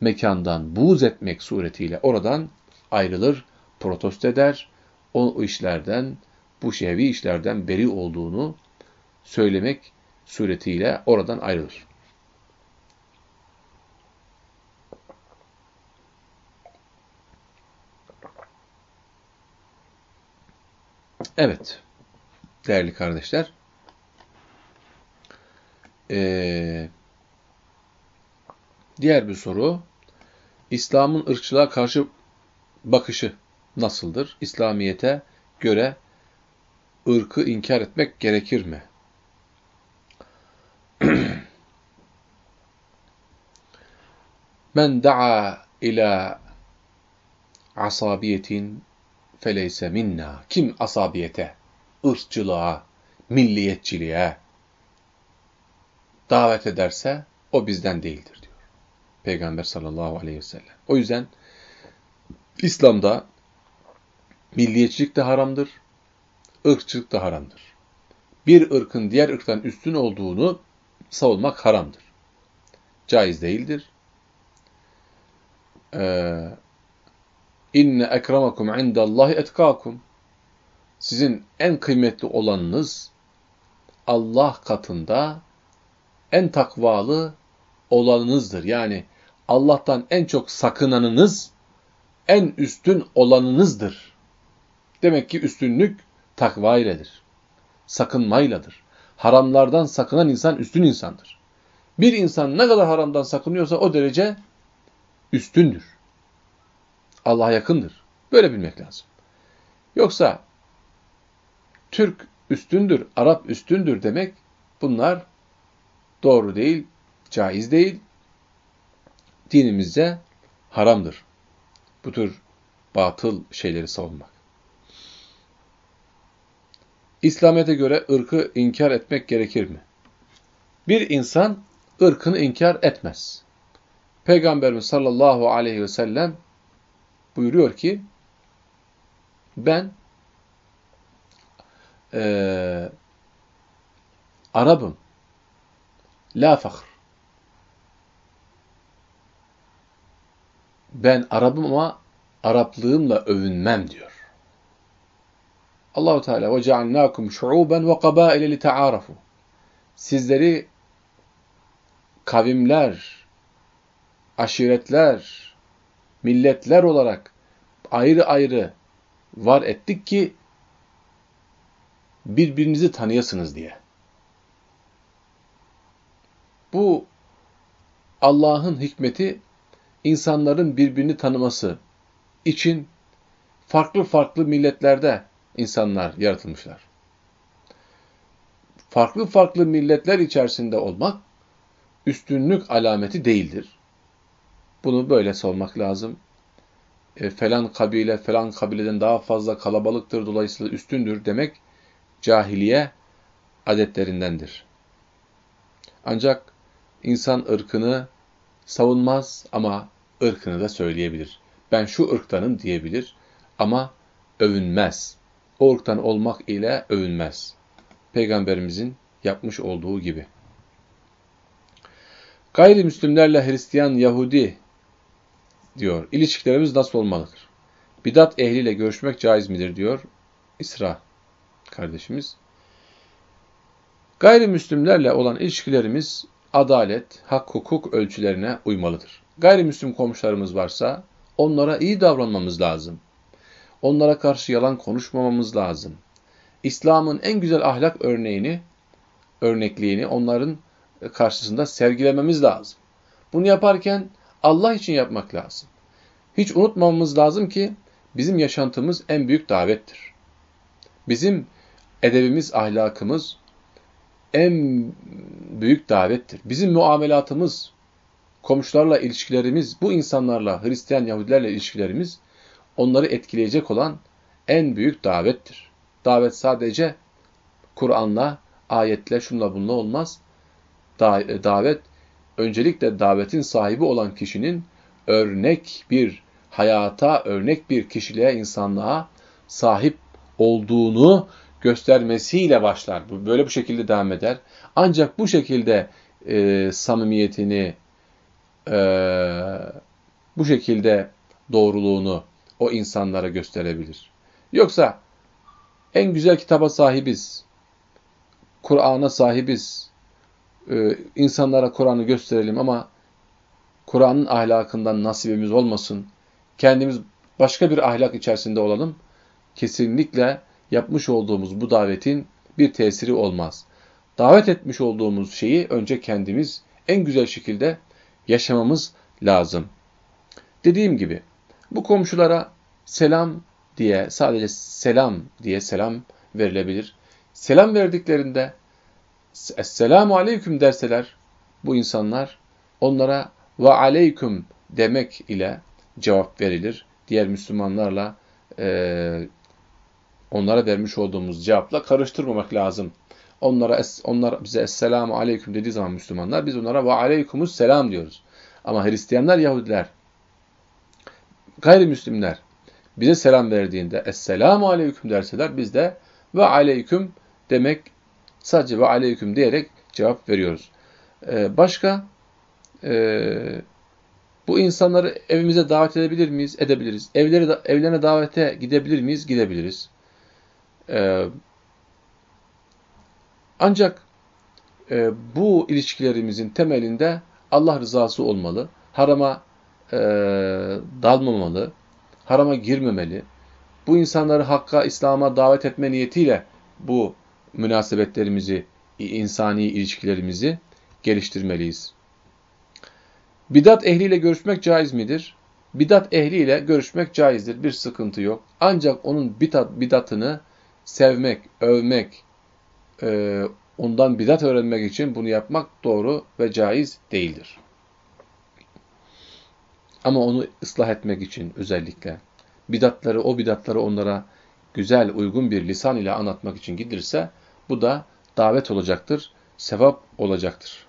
mekandan buğz etmek suretiyle oradan ayrılır, protesto eder, o işlerden, bu şehvi işlerden beri olduğunu söylemek suretiyle oradan ayrılır. Evet, değerli kardeşler, ee, diğer bir soru, İslam'ın ırkçılığa karşı bakışı nasıldır? İslamiyete göre ırkı inkar etmek gerekir mi? Men da'a ila asabiyetin feleyse minna. Kim asabiyete, ırkçılığa, milliyetçiliğe davet ederse o bizden değildir diyor. Peygamber sallallahu aleyhi ve sellem. O yüzden İslam'da milliyetçilik de haramdır, ırkçılık da haramdır. Bir ırkın diğer ırktan üstün olduğunu savunmak haramdır. Caiz değildir. Ee, İnne ekremakum indallahi etkakum. Sizin en kıymetli olanınız Allah katında en takvalı olanınızdır. Yani Allah'tan en çok sakınanınız en üstün olanınızdır. Demek ki üstünlük takva iledir. Sakınmayladır. Haramlardan sakınan insan üstün insandır. Bir insan ne kadar haramdan sakınıyorsa o derece üstündür. Allah'a yakındır. Böyle bilmek lazım. Yoksa Türk üstündür, Arap üstündür demek bunlar doğru değil, caiz değil. Dinimizde haramdır. Bu tür batıl şeyleri savunmak. İslamiyet'e göre ırkı inkar etmek gerekir mi? Bir insan ırkını inkar etmez. Peygamberimiz sallallahu aleyhi ve sellem buyuruyor ki ben e, Arap'ım. La fakr. Ben Arap'ım ama Araplığımla övünmem diyor. Allahu Teala ve cealnakum şuuben ve kabaile li taarafu. Sizleri kavimler, aşiretler, milletler olarak ayrı ayrı var ettik ki birbirinizi tanıyasınız diye. Bu Allah'ın hikmeti insanların birbirini tanıması için farklı farklı milletlerde insanlar yaratılmışlar. Farklı farklı milletler içerisinde olmak üstünlük alameti değildir. Bunu böyle sormak lazım. E, falan kabile falan kabileden daha fazla kalabalıktır dolayısıyla üstündür demek cahiliye adetlerindendir. Ancak insan ırkını savunmaz ama ırkını da söyleyebilir. Ben şu ırktanım diyebilir ama övünmez o olmak ile övünmez. Peygamberimizin yapmış olduğu gibi. Gayrimüslimlerle Hristiyan, Yahudi diyor. İlişkilerimiz nasıl olmalıdır? Bidat ehliyle görüşmek caiz midir diyor İsra kardeşimiz. Gayrimüslimlerle olan ilişkilerimiz adalet, hak, hukuk ölçülerine uymalıdır. Gayrimüslim komşularımız varsa onlara iyi davranmamız lazım. Onlara karşı yalan konuşmamamız lazım. İslam'ın en güzel ahlak örneğini, örnekliğini onların karşısında sergilememiz lazım. Bunu yaparken Allah için yapmak lazım. Hiç unutmamamız lazım ki bizim yaşantımız en büyük davettir. Bizim edebimiz, ahlakımız en büyük davettir. Bizim muamelatımız, komşularla ilişkilerimiz, bu insanlarla, Hristiyan Yahudilerle ilişkilerimiz onları etkileyecek olan en büyük davettir. Davet sadece Kur'an'la, ayetle, şunla bununla olmaz. davet, öncelikle davetin sahibi olan kişinin örnek bir hayata, örnek bir kişiliğe, insanlığa sahip olduğunu göstermesiyle başlar. Böyle bu şekilde devam eder. Ancak bu şekilde e, samimiyetini, e, bu şekilde doğruluğunu o insanlara gösterebilir. Yoksa en güzel kitaba sahibiz, Kur'an'a sahibiz, e, insanlara Kur'an'ı gösterelim ama Kur'an'ın ahlakından nasibimiz olmasın, kendimiz başka bir ahlak içerisinde olalım, kesinlikle yapmış olduğumuz bu davetin bir tesiri olmaz. Davet etmiş olduğumuz şeyi önce kendimiz en güzel şekilde yaşamamız lazım. Dediğim gibi bu komşulara selam diye sadece selam diye selam verilebilir. Selam verdiklerinde Esselamu Aleyküm derseler bu insanlar onlara ve aleyküm demek ile cevap verilir. Diğer Müslümanlarla e, onlara vermiş olduğumuz cevapla karıştırmamak lazım. Onlara onlar bize Esselamu Aleyküm dediği zaman Müslümanlar biz onlara ve Aleykumus Selam diyoruz. Ama Hristiyanlar, Yahudiler, gayrimüslimler bize selam verdiğinde Esselamu Aleyküm derseler biz de ve Aleyküm demek sadece ve Aleyküm diyerek cevap veriyoruz. Ee, başka e, bu insanları evimize davet edebilir miyiz? Edebiliriz. Evleri evlerine davete gidebilir miyiz? Gidebiliriz. Ee, ancak e, bu ilişkilerimizin temelinde Allah rızası olmalı. Harama e, dalmamalı. Harama girmemeli. Bu insanları Hakk'a, İslam'a davet etme niyetiyle bu münasebetlerimizi, insani ilişkilerimizi geliştirmeliyiz. Bidat ehliyle görüşmek caiz midir? Bidat ehliyle görüşmek caizdir. Bir sıkıntı yok. Ancak onun bidat, bidatını sevmek, övmek, e, ondan bidat öğrenmek için bunu yapmak doğru ve caiz değildir. Ama onu ıslah etmek için özellikle bidatları, o bidatları onlara güzel, uygun bir lisan ile anlatmak için gidilirse bu da davet olacaktır, sevap olacaktır.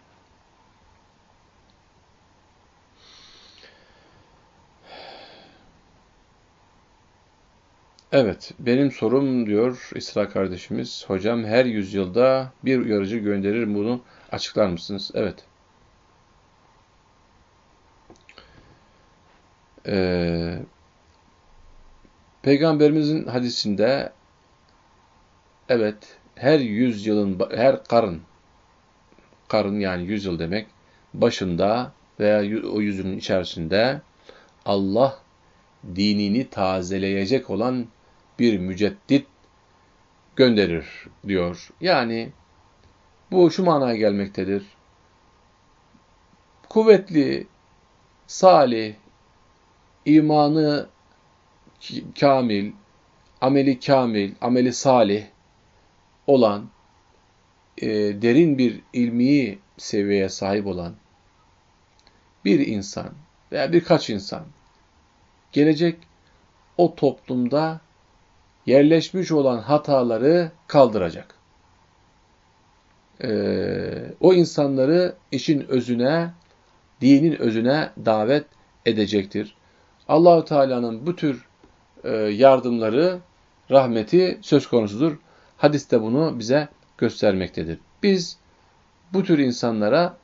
Evet, benim sorum diyor İsra kardeşimiz. Hocam her yüzyılda bir uyarıcı gönderir bunu açıklar mısınız? Evet. Ee, Peygamberimizin hadisinde evet her yüzyılın her karın karın yani yüzyıl demek başında veya o yüzyılın içerisinde Allah dinini tazeleyecek olan bir müceddit gönderir diyor. Yani bu şu manaya gelmektedir. Kuvvetli, salih, imanı kamil, ameli kamil, ameli salih olan, e, derin bir ilmi seviyeye sahip olan bir insan veya birkaç insan gelecek o toplumda yerleşmiş olan hataları kaldıracak. Ee, o insanları işin özüne, dinin özüne davet edecektir. Allahu Teala'nın bu tür e, yardımları, rahmeti söz konusudur. Hadis de bunu bize göstermektedir. Biz bu tür insanlara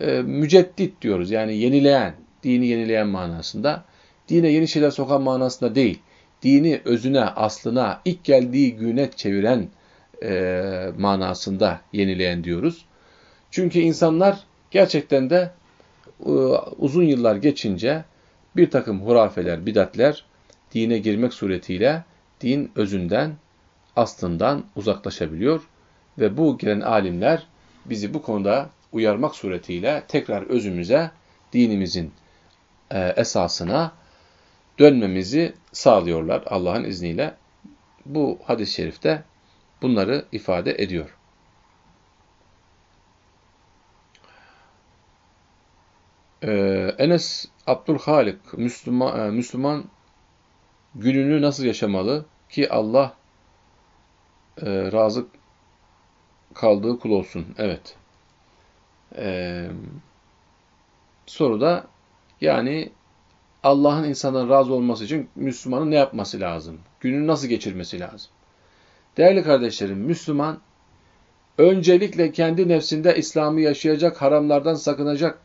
e, müceddit diyoruz. Yani yenileyen, dini yenileyen manasında. Dine yeni şeyler sokan manasında değil. Dini özüne, aslına, ilk geldiği güne çeviren e, manasında yenileyen diyoruz. Çünkü insanlar gerçekten de e, uzun yıllar geçince bir takım hurafeler, bidatler dine girmek suretiyle din özünden, aslından uzaklaşabiliyor ve bu gelen alimler bizi bu konuda uyarmak suretiyle tekrar özümüze, dinimizin e, esasına dönmemizi sağlıyorlar Allah'ın izniyle. Bu hadis-i şerifte bunları ifade ediyor. Ee, Enes Abdülhalik Müslüman, e, Müslüman gününü nasıl yaşamalı ki Allah e, razı kaldığı kul olsun. Evet. Ee, soruda yani Allah'ın insanların razı olması için Müslümanın ne yapması lazım? Gününü nasıl geçirmesi lazım? Değerli kardeşlerim, Müslüman öncelikle kendi nefsinde İslam'ı yaşayacak, haramlardan sakınacak,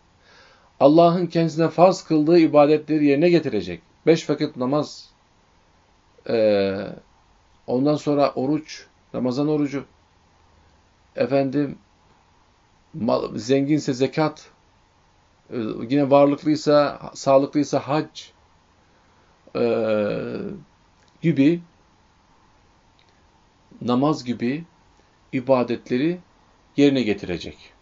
Allah'ın kendisine farz kıldığı ibadetleri yerine getirecek. Beş vakit namaz, ee, ondan sonra oruç, Ramazan orucu, efendim mal, zenginse zekat, e, yine varlıklıysa, sağlıklıysa hac e, gibi namaz gibi ibadetleri yerine getirecek.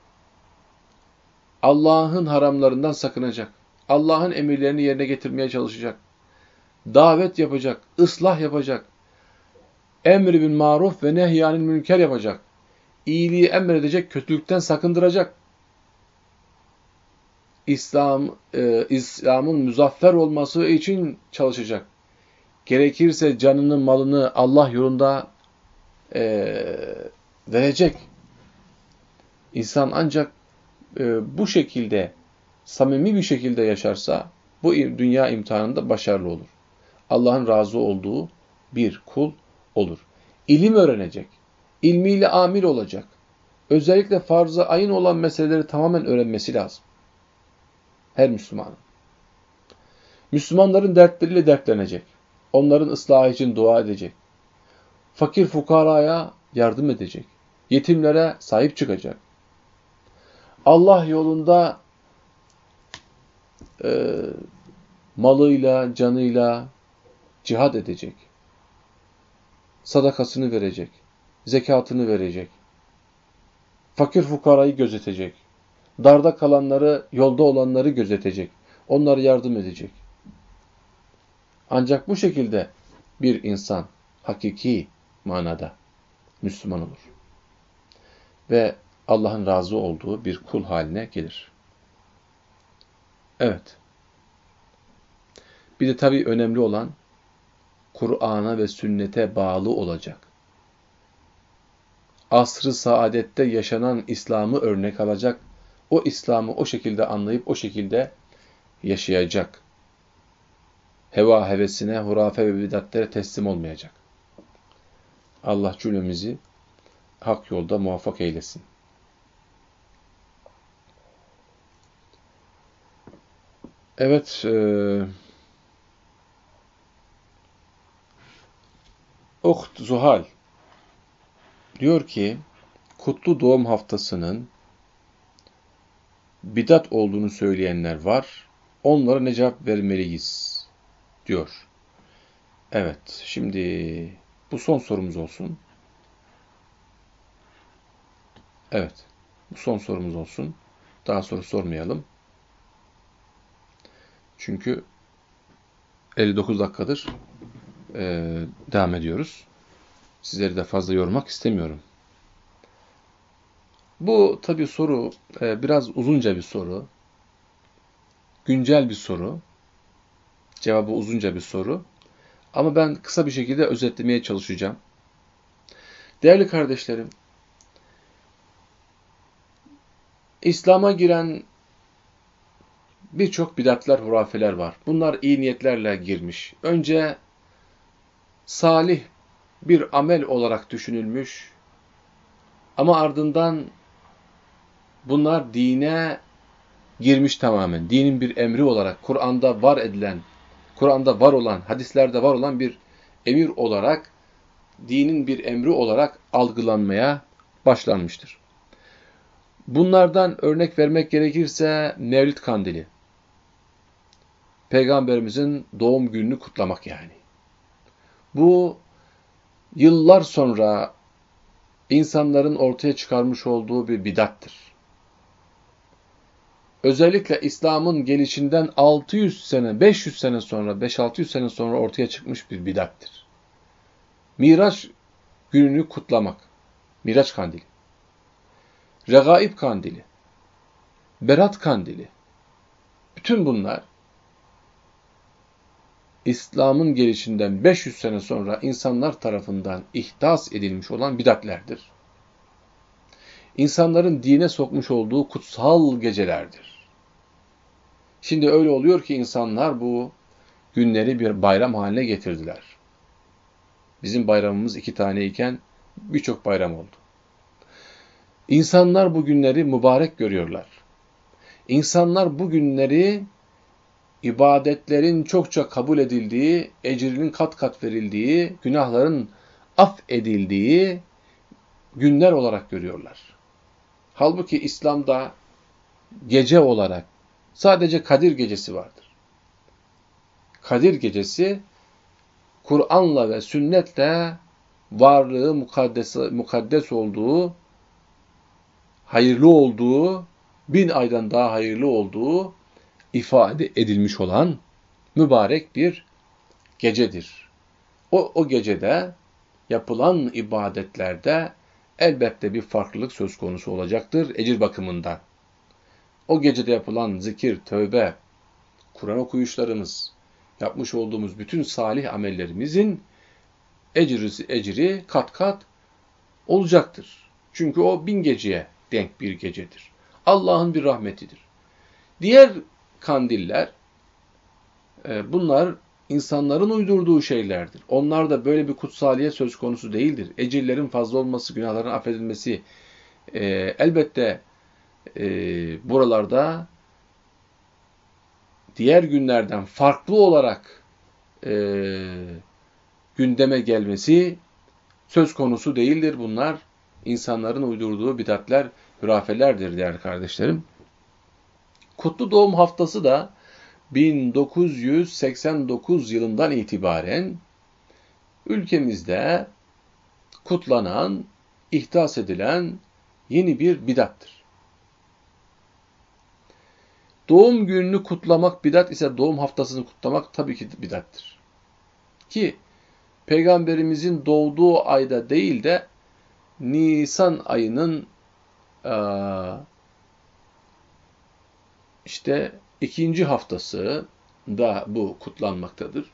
Allah'ın haramlarından sakınacak. Allah'ın emirlerini yerine getirmeye çalışacak. Davet yapacak, ıslah yapacak. Emri bin maruf ve nehyanil münker yapacak. İyiliği emredecek, kötülükten sakındıracak. İslam e, İslam'ın muzaffer olması için çalışacak. Gerekirse canını, malını Allah yolunda e, verecek. İnsan ancak e, bu şekilde, samimi bir şekilde yaşarsa bu dünya imtihanında başarılı olur. Allah'ın razı olduğu bir kul olur. İlim öğrenecek. ilmiyle amil olacak. Özellikle farz-ı ayın olan meseleleri tamamen öğrenmesi lazım. Her Müslümanın. Müslümanların dertleriyle dertlenecek. Onların ıslahı için dua edecek. Fakir fukaraya yardım edecek. Yetimlere sahip çıkacak. Allah yolunda e, malıyla, canıyla cihad edecek. Sadakasını verecek. Zekatını verecek. Fakir fukarayı gözetecek. Darda kalanları, yolda olanları gözetecek. Onlara yardım edecek. Ancak bu şekilde bir insan hakiki manada Müslüman olur. Ve Allah'ın razı olduğu bir kul haline gelir. Evet. Bir de tabii önemli olan Kur'an'a ve sünnete bağlı olacak. Asrı saadette yaşanan İslam'ı örnek alacak o İslam'ı o şekilde anlayıp o şekilde yaşayacak. Heva hevesine, hurafe ve bidatlere teslim olmayacak. Allah cümlemizi hak yolda muvaffak eylesin. Evet, e, Uht Zuhal diyor ki, kutlu doğum haftasının bidat olduğunu söyleyenler var. Onlara ne cevap vermeliyiz? diyor. Evet, şimdi bu son sorumuz olsun. Evet, bu son sorumuz olsun. Daha sonra sormayalım. Çünkü 59 dakikadır e, devam ediyoruz. Sizleri de fazla yormak istemiyorum. Bu tabi soru e, biraz uzunca bir soru. Güncel bir soru. Cevabı uzunca bir soru. Ama ben kısa bir şekilde özetlemeye çalışacağım. Değerli kardeşlerim, İslam'a giren birçok bidatlar, hurafeler var. Bunlar iyi niyetlerle girmiş. Önce salih bir amel olarak düşünülmüş ama ardından bunlar dine girmiş tamamen. Dinin bir emri olarak Kur'an'da var edilen, Kur'an'da var olan, hadislerde var olan bir emir olarak, dinin bir emri olarak algılanmaya başlanmıştır. Bunlardan örnek vermek gerekirse Mevlid Kandili. Peygamberimizin doğum gününü kutlamak yani. Bu yıllar sonra insanların ortaya çıkarmış olduğu bir bidattır. Özellikle İslam'ın gelişinden 600 sene, 500 sene sonra, 5-600 sene sonra ortaya çıkmış bir bidattır. Miraç gününü kutlamak. Miraç kandili. Regaib kandili. Berat kandili. Bütün bunlar İslam'ın gelişinden 500 sene sonra insanlar tarafından ihdas edilmiş olan bidatlerdir. İnsanların dine sokmuş olduğu kutsal gecelerdir. Şimdi öyle oluyor ki insanlar bu günleri bir bayram haline getirdiler. Bizim bayramımız iki tane iken birçok bayram oldu. İnsanlar bu günleri mübarek görüyorlar. İnsanlar bu günleri ibadetlerin çokça kabul edildiği, ecrinin kat kat verildiği, günahların af edildiği günler olarak görüyorlar. Halbuki İslam'da gece olarak sadece Kadir gecesi vardır. Kadir gecesi Kur'an'la ve sünnetle varlığı mukaddes, mukaddes olduğu, hayırlı olduğu, bin aydan daha hayırlı olduğu ifade edilmiş olan mübarek bir gecedir. O, o gecede yapılan ibadetlerde elbette bir farklılık söz konusu olacaktır ecir bakımından. O gecede yapılan zikir, tövbe, Kur'an okuyuşlarımız, yapmış olduğumuz bütün salih amellerimizin ecrisi, ecri kat kat olacaktır. Çünkü o bin geceye denk bir gecedir. Allah'ın bir rahmetidir. Diğer kandiller, e, bunlar insanların uydurduğu şeylerdir. Onlar da böyle bir kutsaliye söz konusu değildir. Ecillerin fazla olması, günahların affedilmesi e, elbette e, buralarda diğer günlerden farklı olarak gündeme gelmesi söz konusu değildir. Bunlar insanların uydurduğu bidatler, hürafelerdir değerli kardeşlerim. Kutlu Doğum Haftası da 1989 yılından itibaren ülkemizde kutlanan, ihdas edilen yeni bir bidattır. Doğum gününü kutlamak bidat ise doğum haftasını kutlamak tabii ki bidattır. Ki Peygamberimizin doğduğu ayda değil de Nisan ayının işte ikinci haftası da bu kutlanmaktadır.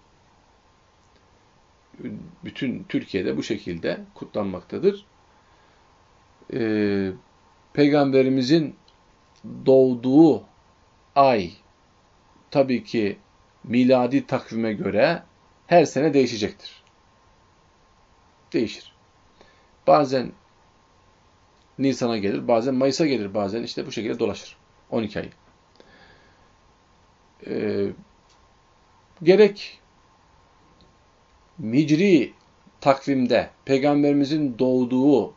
Bütün Türkiye'de bu şekilde kutlanmaktadır. Ee, Peygamberimizin doğduğu ay tabii ki miladi takvime göre her sene değişecektir. Değişir. Bazen Nisan'a gelir, bazen Mayıs'a gelir, bazen işte bu şekilde dolaşır. 12 ay e, gerek micri takvimde peygamberimizin doğduğu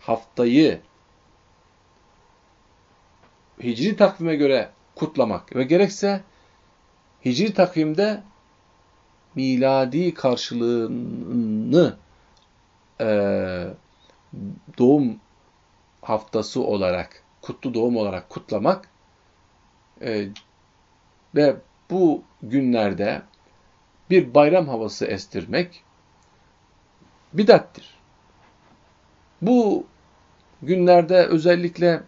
haftayı hicri takvime göre kutlamak ve gerekse hicri takvimde miladi karşılığını e, doğum haftası olarak, kutlu doğum olarak kutlamak e, ve bu günlerde bir bayram havası estirmek bidattir. Bu günlerde özellikle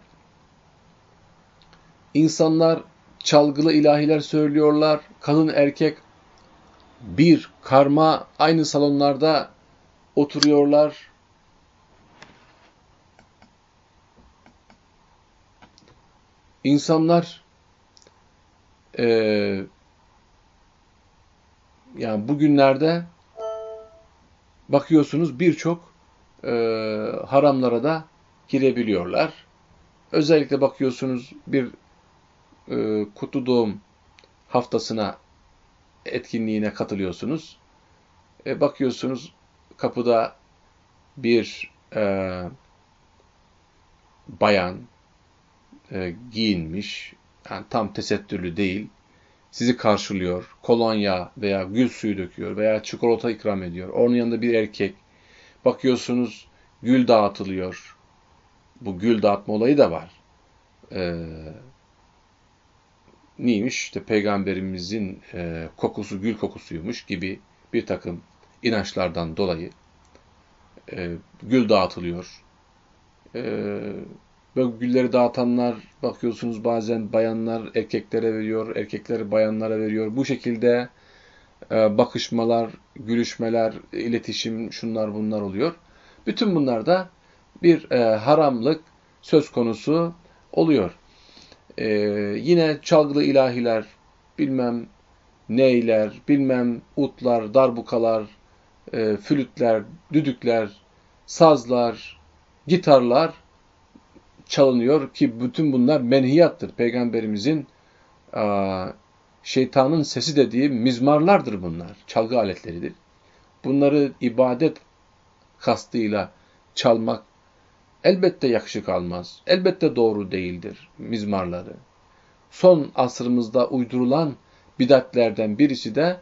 insanlar çalgılı ilahiler söylüyorlar. Kadın erkek bir karma aynı salonlarda oturuyorlar. İnsanlar e, yani bugünlerde bakıyorsunuz birçok e, haramlara da girebiliyorlar. Özellikle bakıyorsunuz bir e, kutlu doğum haftasına etkinliğine katılıyorsunuz. E, bakıyorsunuz kapıda bir e, bayan e, giyinmiş, yani tam tesettürlü değil, sizi karşılıyor, kolonya veya gül suyu döküyor veya çikolata ikram ediyor. Onun yanında bir erkek, bakıyorsunuz gül dağıtılıyor. Bu gül dağıtma olayı da var. Ee, neymiş? İşte peygamberimizin e, kokusu gül kokusuymuş gibi bir takım inançlardan dolayı e, gül dağıtılıyor. E, böyle gülleri dağıtanlar bakıyorsunuz bazen bayanlar erkeklere veriyor, erkekler bayanlara veriyor. Bu şekilde e, bakışmalar, gülüşmeler, iletişim, şunlar bunlar oluyor. Bütün bunlarda bir e, haramlık söz konusu oluyor. E, yine çalgılı ilahiler, bilmem neyler, bilmem utlar, darbukalar, flütler, düdükler, sazlar, gitarlar çalınıyor ki bütün bunlar menhiyattır. Peygamberimizin şeytanın sesi dediği mizmarlardır bunlar. Çalgı aletleridir. Bunları ibadet kastıyla çalmak elbette yakışık almaz. Elbette doğru değildir mizmarları. Son asrımızda uydurulan bidatlerden birisi de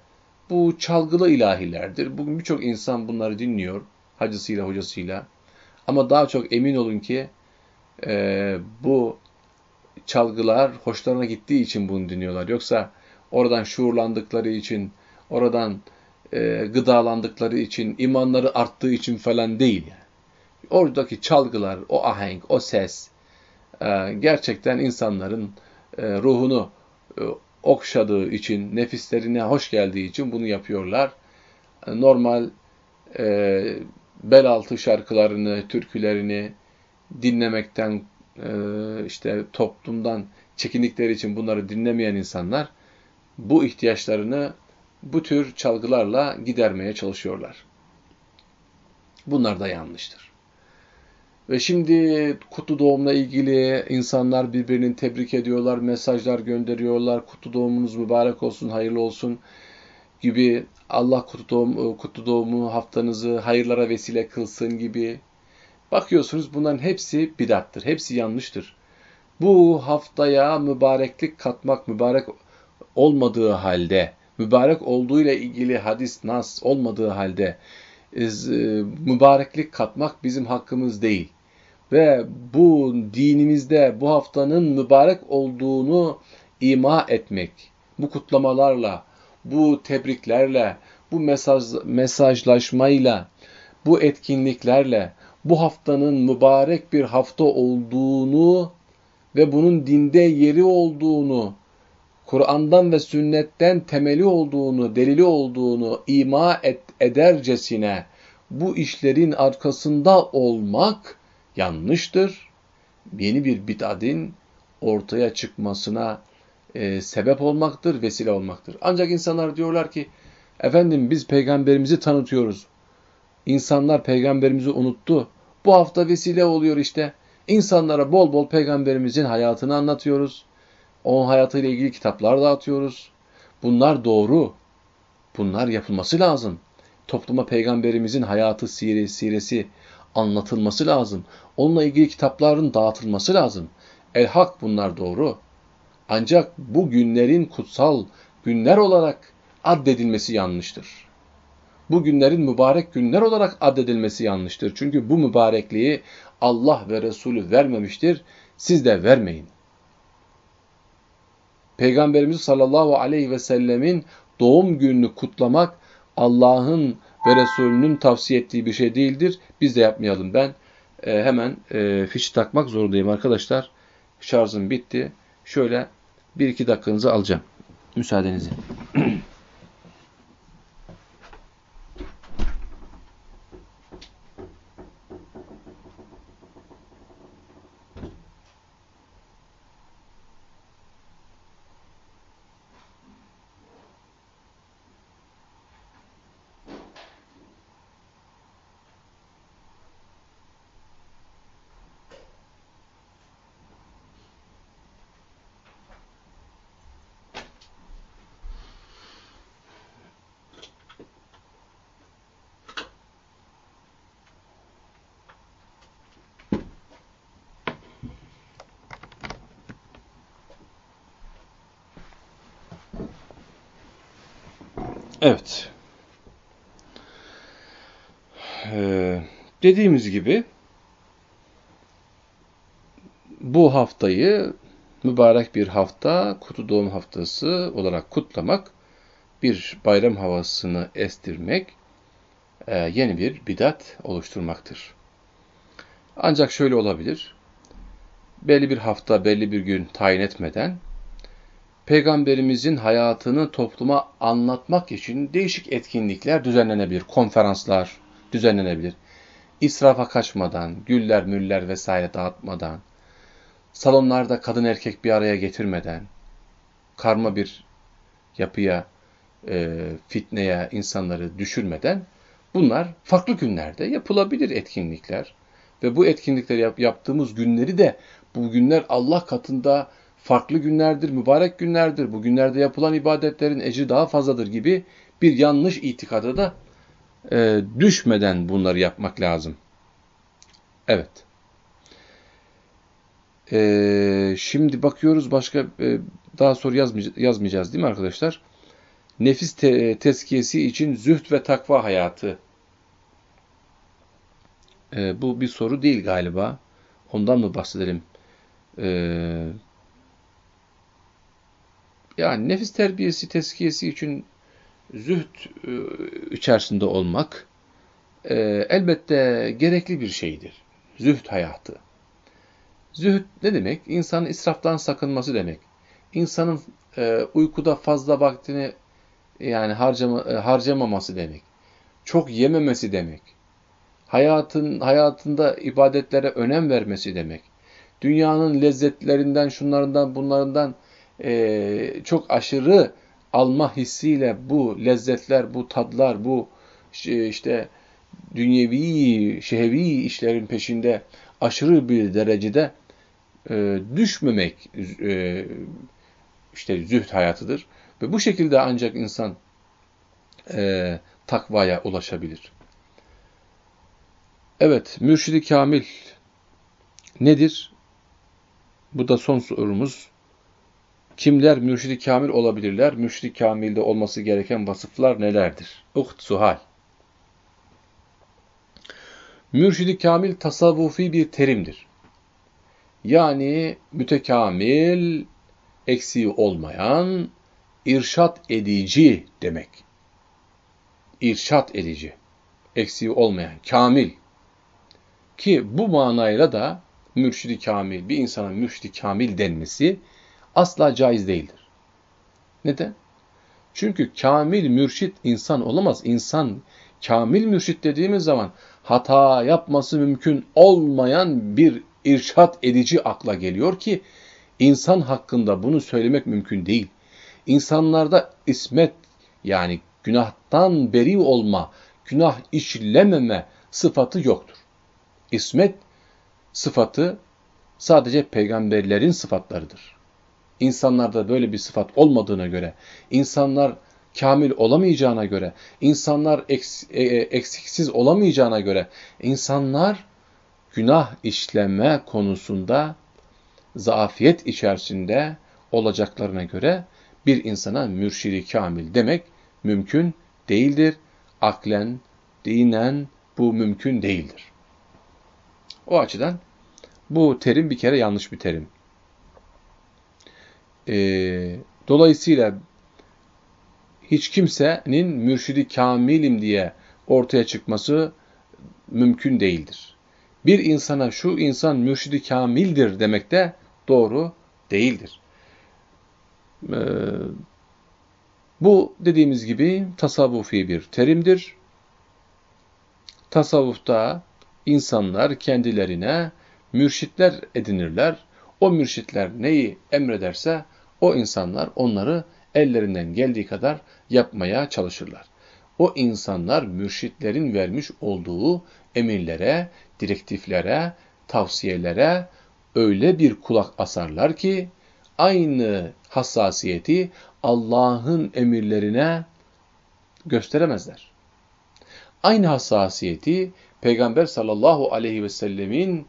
bu çalgılı ilahilerdir. Bugün birçok insan bunları dinliyor hacısıyla hocasıyla. Ama daha çok emin olun ki e, bu çalgılar hoşlarına gittiği için bunu dinliyorlar. Yoksa oradan şuurlandıkları için, oradan e, gıdalandıkları için, imanları arttığı için falan değil. Yani. Oradaki çalgılar, o ahenk, o ses e, gerçekten insanların e, ruhunu e, okşadığı için, nefislerine hoş geldiği için bunu yapıyorlar. Normal e, bel altı şarkılarını, türkülerini dinlemekten, e, işte toplumdan çekindikleri için bunları dinlemeyen insanlar bu ihtiyaçlarını bu tür çalgılarla gidermeye çalışıyorlar. Bunlar da yanlıştır. Ve şimdi kutlu doğumla ilgili insanlar birbirini tebrik ediyorlar, mesajlar gönderiyorlar. Kutlu doğumunuz mübarek olsun, hayırlı olsun gibi Allah kutlu, doğum, kutlu doğumu haftanızı hayırlara vesile kılsın gibi. Bakıyorsunuz bunların hepsi bidattır, hepsi yanlıştır. Bu haftaya mübareklik katmak mübarek olmadığı halde, mübarek olduğuyla ilgili hadis, nas olmadığı halde e, mübareklik katmak bizim hakkımız değil. Ve bu dinimizde bu haftanın mübarek olduğunu ima etmek, bu kutlamalarla, bu tebriklerle, bu mesaj, mesajlaşmayla, bu etkinliklerle bu haftanın mübarek bir hafta olduğunu ve bunun dinde yeri olduğunu, Kur'an'dan ve sünnetten temeli olduğunu, delili olduğunu ima et, edercesine bu işlerin arkasında olmak yanlıştır. Yeni bir bid'adin ortaya çıkmasına e, sebep olmaktır, vesile olmaktır. Ancak insanlar diyorlar ki, efendim biz peygamberimizi tanıtıyoruz. İnsanlar peygamberimizi unuttu. Bu hafta vesile oluyor işte. İnsanlara bol bol peygamberimizin hayatını anlatıyoruz. Onun hayatıyla ilgili kitaplar dağıtıyoruz. Bunlar doğru. Bunlar yapılması lazım. Topluma peygamberimizin hayatı, siresi, siresi anlatılması lazım. Onunla ilgili kitapların dağıtılması lazım. El hak bunlar doğru. Ancak bu günlerin kutsal günler olarak addedilmesi yanlıştır. Bu günlerin mübarek günler olarak addedilmesi yanlıştır. Çünkü bu mübarekliği Allah ve Resulü vermemiştir. Siz de vermeyin. Peygamberimiz sallallahu aleyhi ve sellemin doğum gününü kutlamak Allah'ın ve Resulünün tavsiye ettiği bir şey değildir. Biz de yapmayalım. Ben e, hemen e, fişi takmak zorundayım arkadaşlar. Şarjım bitti. Şöyle bir iki dakikanızı alacağım. Müsaadenizi. Evet. Ee, dediğimiz gibi bu haftayı mübarek bir hafta, kutu doğum haftası olarak kutlamak, bir bayram havasını estirmek, e, yeni bir bidat oluşturmaktır. Ancak şöyle olabilir, belli bir hafta, belli bir gün tayin etmeden, Peygamberimizin hayatını topluma anlatmak için değişik etkinlikler düzenlenebilir, konferanslar düzenlenebilir. İsrafa kaçmadan, güller, müller vesaire dağıtmadan, salonlarda kadın erkek bir araya getirmeden, karma bir yapıya, e, fitneye insanları düşürmeden bunlar farklı günlerde yapılabilir etkinlikler. Ve bu etkinlikleri yap, yaptığımız günleri de bu günler Allah katında farklı günlerdir, mübarek günlerdir. Bu günlerde yapılan ibadetlerin ecri daha fazladır gibi bir yanlış itikada da e, düşmeden bunları yapmak lazım. Evet. Ee, şimdi bakıyoruz başka e, daha soru yazmayacağız, yazmayacağız değil mi arkadaşlar? Nefis te tezkiyesi için zühd ve takva hayatı. Ee, bu bir soru değil galiba. Ondan mı bahsedelim? Ee, yani nefis terbiyesi, tezkiyesi için zühd e, içerisinde olmak e, elbette gerekli bir şeydir. Zühd hayatı. Zühd ne demek? İnsanın israftan sakınması demek. İnsanın e, uykuda fazla vaktini yani harcama, harcamaması demek. Çok yememesi demek. Hayatın hayatında ibadetlere önem vermesi demek. Dünyanın lezzetlerinden, şunlarından, bunlarından e, çok aşırı alma hissiyle bu lezzetler, bu tadlar, bu işte dünyevi, şehvi işlerin peşinde aşırı bir derecede e, düşmemek e, işte zühd hayatıdır. Ve bu şekilde ancak insan e, takvaya ulaşabilir. Evet, mürşidi kamil nedir? Bu da son sorumuz. Kimler mürşidi kamil olabilirler? Mürşidi kamilde olması gereken vasıflar nelerdir? Uht suhal. Mürşidi kamil tasavvufi bir terimdir. Yani mütekamil, eksiği olmayan, irşat edici demek. İrşat edici, eksiği olmayan, kamil. Ki bu manayla da mürşidi kamil, bir insana mürşidi kamil denmesi asla caiz değildir. Neden? Çünkü kamil mürşit insan olamaz. İnsan kamil mürşit dediğimiz zaman hata yapması mümkün olmayan bir irşat edici akla geliyor ki insan hakkında bunu söylemek mümkün değil. İnsanlarda ismet yani günahtan beri olma, günah işlememe sıfatı yoktur. İsmet sıfatı sadece peygamberlerin sıfatlarıdır. İnsanlarda böyle bir sıfat olmadığına göre, insanlar kamil olamayacağına göre, insanlar e, e, eksiksiz olamayacağına göre, insanlar günah işleme konusunda zafiyet içerisinde olacaklarına göre bir insana mürşidi kamil demek mümkün değildir. Aklen, dinen bu mümkün değildir. O açıdan bu terim bir kere yanlış bir terim. Ee, dolayısıyla hiç kimsenin mürşidi kamilim diye ortaya çıkması mümkün değildir. Bir insana şu insan mürşidi kamildir demek de doğru değildir. Ee, bu dediğimiz gibi tasavvufi bir terimdir. Tasavvufta insanlar kendilerine mürşitler edinirler. O mürşitler neyi emrederse o insanlar onları ellerinden geldiği kadar yapmaya çalışırlar. O insanlar mürşitlerin vermiş olduğu emirlere, direktiflere, tavsiyelere öyle bir kulak asarlar ki aynı hassasiyeti Allah'ın emirlerine gösteremezler. Aynı hassasiyeti Peygamber sallallahu aleyhi ve sellemin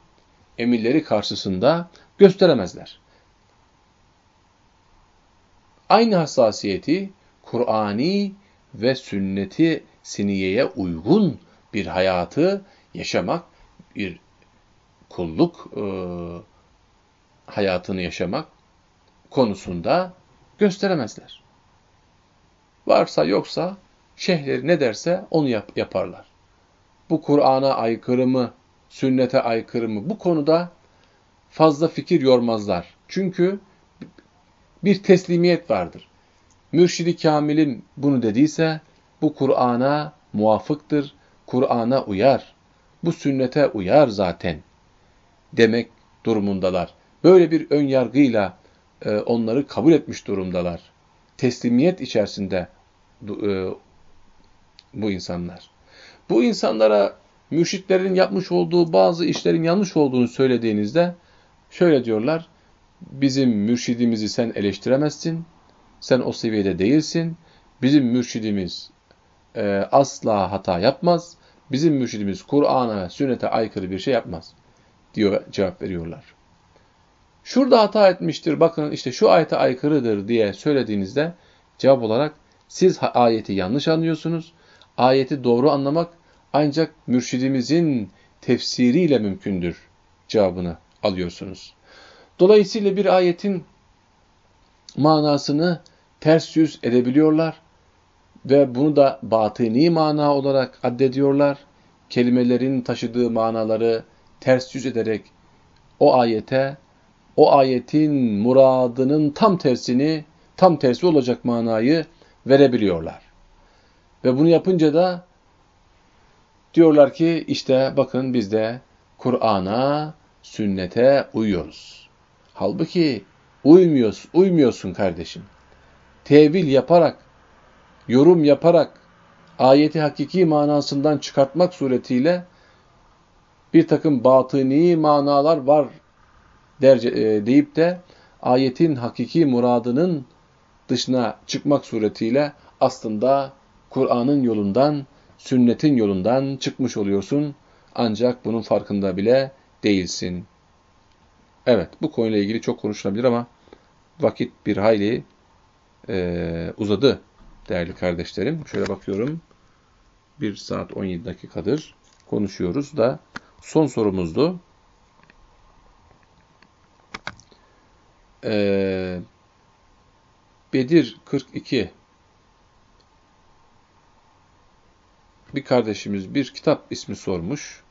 emirleri karşısında gösteremezler. Aynı hassasiyeti Kur'ani ve sünneti siniyeye uygun bir hayatı yaşamak, bir kulluk e, hayatını yaşamak konusunda gösteremezler. Varsa yoksa şeyhleri ne derse onu yap yaparlar. Bu Kur'an'a aykırı mı, sünnete aykırı mı? Bu konuda fazla fikir yormazlar. Çünkü bir teslimiyet vardır. Mürşidi Kamil'in bunu dediyse bu Kur'an'a muvafıktır, Kur'an'a uyar, bu sünnete uyar zaten demek durumundalar. Böyle bir ön yargıyla e, onları kabul etmiş durumdalar. Teslimiyet içerisinde e, bu insanlar. Bu insanlara mürşitlerin yapmış olduğu bazı işlerin yanlış olduğunu söylediğinizde şöyle diyorlar. Bizim mürşidimizi sen eleştiremezsin. Sen o seviyede değilsin. Bizim mürşidimiz e, asla hata yapmaz. Bizim mürşidimiz Kur'an'a, sünnete aykırı bir şey yapmaz diyor cevap veriyorlar. Şurada hata etmiştir, bakın işte şu ayete aykırıdır diye söylediğinizde cevap olarak siz ayeti yanlış anlıyorsunuz. Ayeti doğru anlamak ancak mürşidimizin tefsiriyle mümkündür cevabını alıyorsunuz. Dolayısıyla bir ayetin manasını ters yüz edebiliyorlar ve bunu da batini mana olarak addediyorlar. Kelimelerin taşıdığı manaları ters yüz ederek o ayete, o ayetin muradının tam tersini, tam tersi olacak manayı verebiliyorlar. Ve bunu yapınca da diyorlar ki işte bakın biz de Kur'an'a, sünnete uyuyoruz. Halbuki uymuyorsun, uymuyorsun kardeşim. Tevil yaparak, yorum yaparak, ayeti hakiki manasından çıkartmak suretiyle bir takım batıni manalar var derce, e, deyip de ayetin hakiki muradının dışına çıkmak suretiyle aslında Kur'an'ın yolundan, sünnetin yolundan çıkmış oluyorsun. Ancak bunun farkında bile değilsin. Evet, bu konuyla ilgili çok konuşulabilir ama vakit bir hayli e, uzadı değerli kardeşlerim. Şöyle bakıyorum. 1 saat 17 dakikadır konuşuyoruz da son sorumuzdu. Ee, Bedir 42 bir kardeşimiz bir kitap ismi sormuş.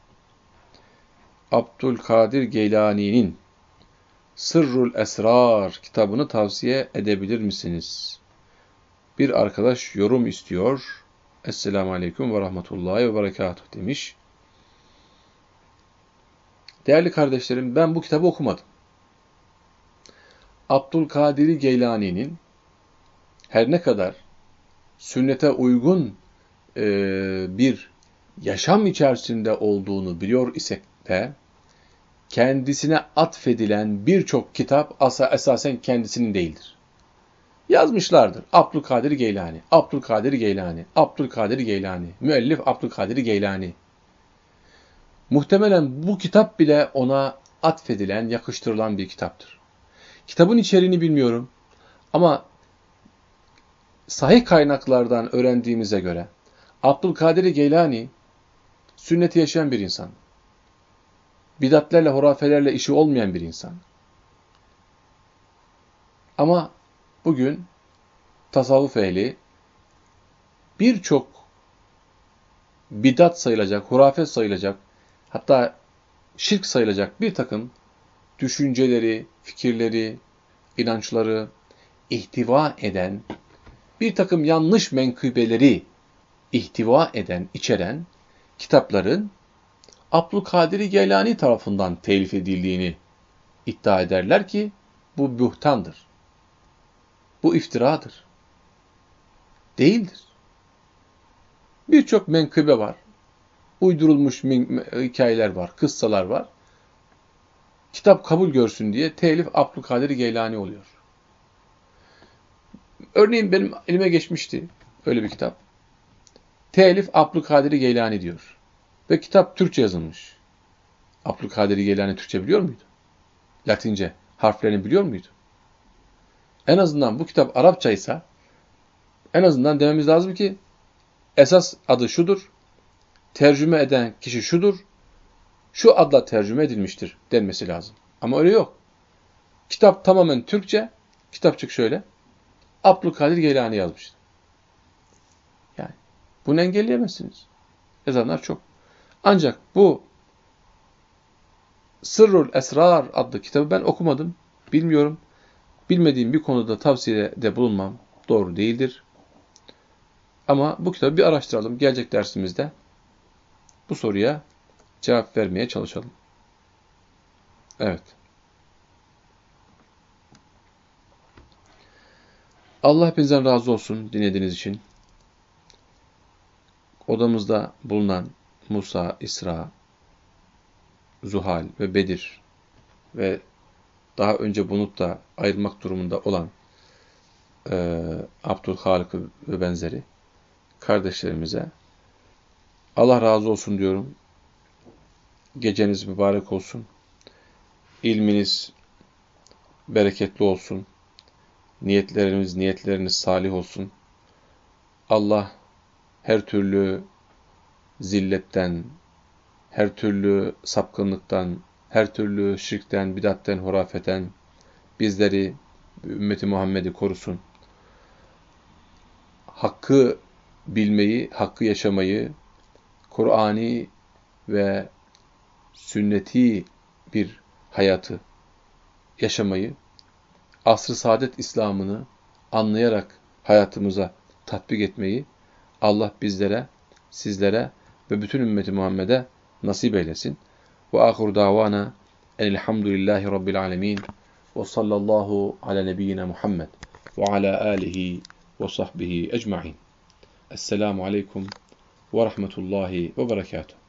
Abdülkadir Geylani'nin Sırrul Esrar kitabını tavsiye edebilir misiniz? Bir arkadaş yorum istiyor. Esselamu Aleyküm ve Rahmetullahi ve Berekatuhu demiş. Değerli kardeşlerim ben bu kitabı okumadım. Abdülkadir Geylani'nin her ne kadar sünnete uygun e, bir yaşam içerisinde olduğunu biliyor isek de kendisine atfedilen birçok kitap esasen kendisinin değildir. Yazmışlardır. Abdülkadir Geylani, Abdülkadir Geylani, Abdülkadir Geylani, müellif Abdülkadir Geylani. Muhtemelen bu kitap bile ona atfedilen, yakıştırılan bir kitaptır. Kitabın içeriğini bilmiyorum ama sahih kaynaklardan öğrendiğimize göre Abdülkadir Geylani sünneti yaşayan bir insan. Bidatlerle, hurafelerle işi olmayan bir insan. Ama bugün tasavvuf ehli birçok bidat sayılacak, hurafet sayılacak, hatta şirk sayılacak bir takım düşünceleri, fikirleri, inançları ihtiva eden, bir takım yanlış menkıbeleri ihtiva eden, içeren kitapların Abdülkadir Geylani tarafından telif edildiğini iddia ederler ki bu buhtandır. Bu iftiradır. Değildir. Birçok menkıbe var. Uydurulmuş hikayeler var, kıssalar var. Kitap kabul görsün diye telif Abdülkadir Geylani oluyor. Örneğin benim elime geçmişti öyle bir kitap. Telif Abdülkadir Geylani diyor. Ve kitap Türkçe yazılmış. Abdülkadir Geylani Türkçe biliyor muydu? Latince harflerini biliyor muydu? En azından bu kitap Arapçaysa en azından dememiz lazım ki esas adı şudur, tercüme eden kişi şudur, şu adla tercüme edilmiştir denmesi lazım. Ama öyle yok. Kitap tamamen Türkçe, kitapçık şöyle, Abdülkadir Geylani yazmıştır. Yani bunu engelleyemezsiniz. Yazanlar çok. Ancak bu Sırrul Esrar adlı kitabı ben okumadım, bilmiyorum. Bilmediğim bir konuda tavsiyede bulunmam doğru değildir. Ama bu kitabı bir araştıralım. Gelecek dersimizde bu soruya cevap vermeye çalışalım. Evet. Allah hepinizden razı olsun dinlediğiniz için. Odamızda bulunan Musa, İsra, Zuhal ve Bedir ve daha önce bunu da ayırmak durumunda olan e, Abdülhalik ve benzeri kardeşlerimize Allah razı olsun diyorum. Geceniz mübarek olsun. İlminiz bereketli olsun. Niyetleriniz, niyetleriniz salih olsun. Allah her türlü zilletten, her türlü sapkınlıktan, her türlü şirkten, bidatten, hurafeten bizleri, ümmeti Muhammed'i korusun. Hakkı bilmeyi, hakkı yaşamayı, Kur'ani ve sünneti bir hayatı yaşamayı, asr-ı saadet İslam'ını anlayarak hayatımıza tatbik etmeyi Allah bizlere, sizlere ve bütün ümmeti Muhammed'e nasip eylesin. Ve ahir davana elhamdülillahi rabbil alemin ve sallallahu ala nebiyyina Muhammed ve ala alihi ve sahbihi ecma'in. Esselamu aleyküm ve rahmetullahi ve berekatuhu.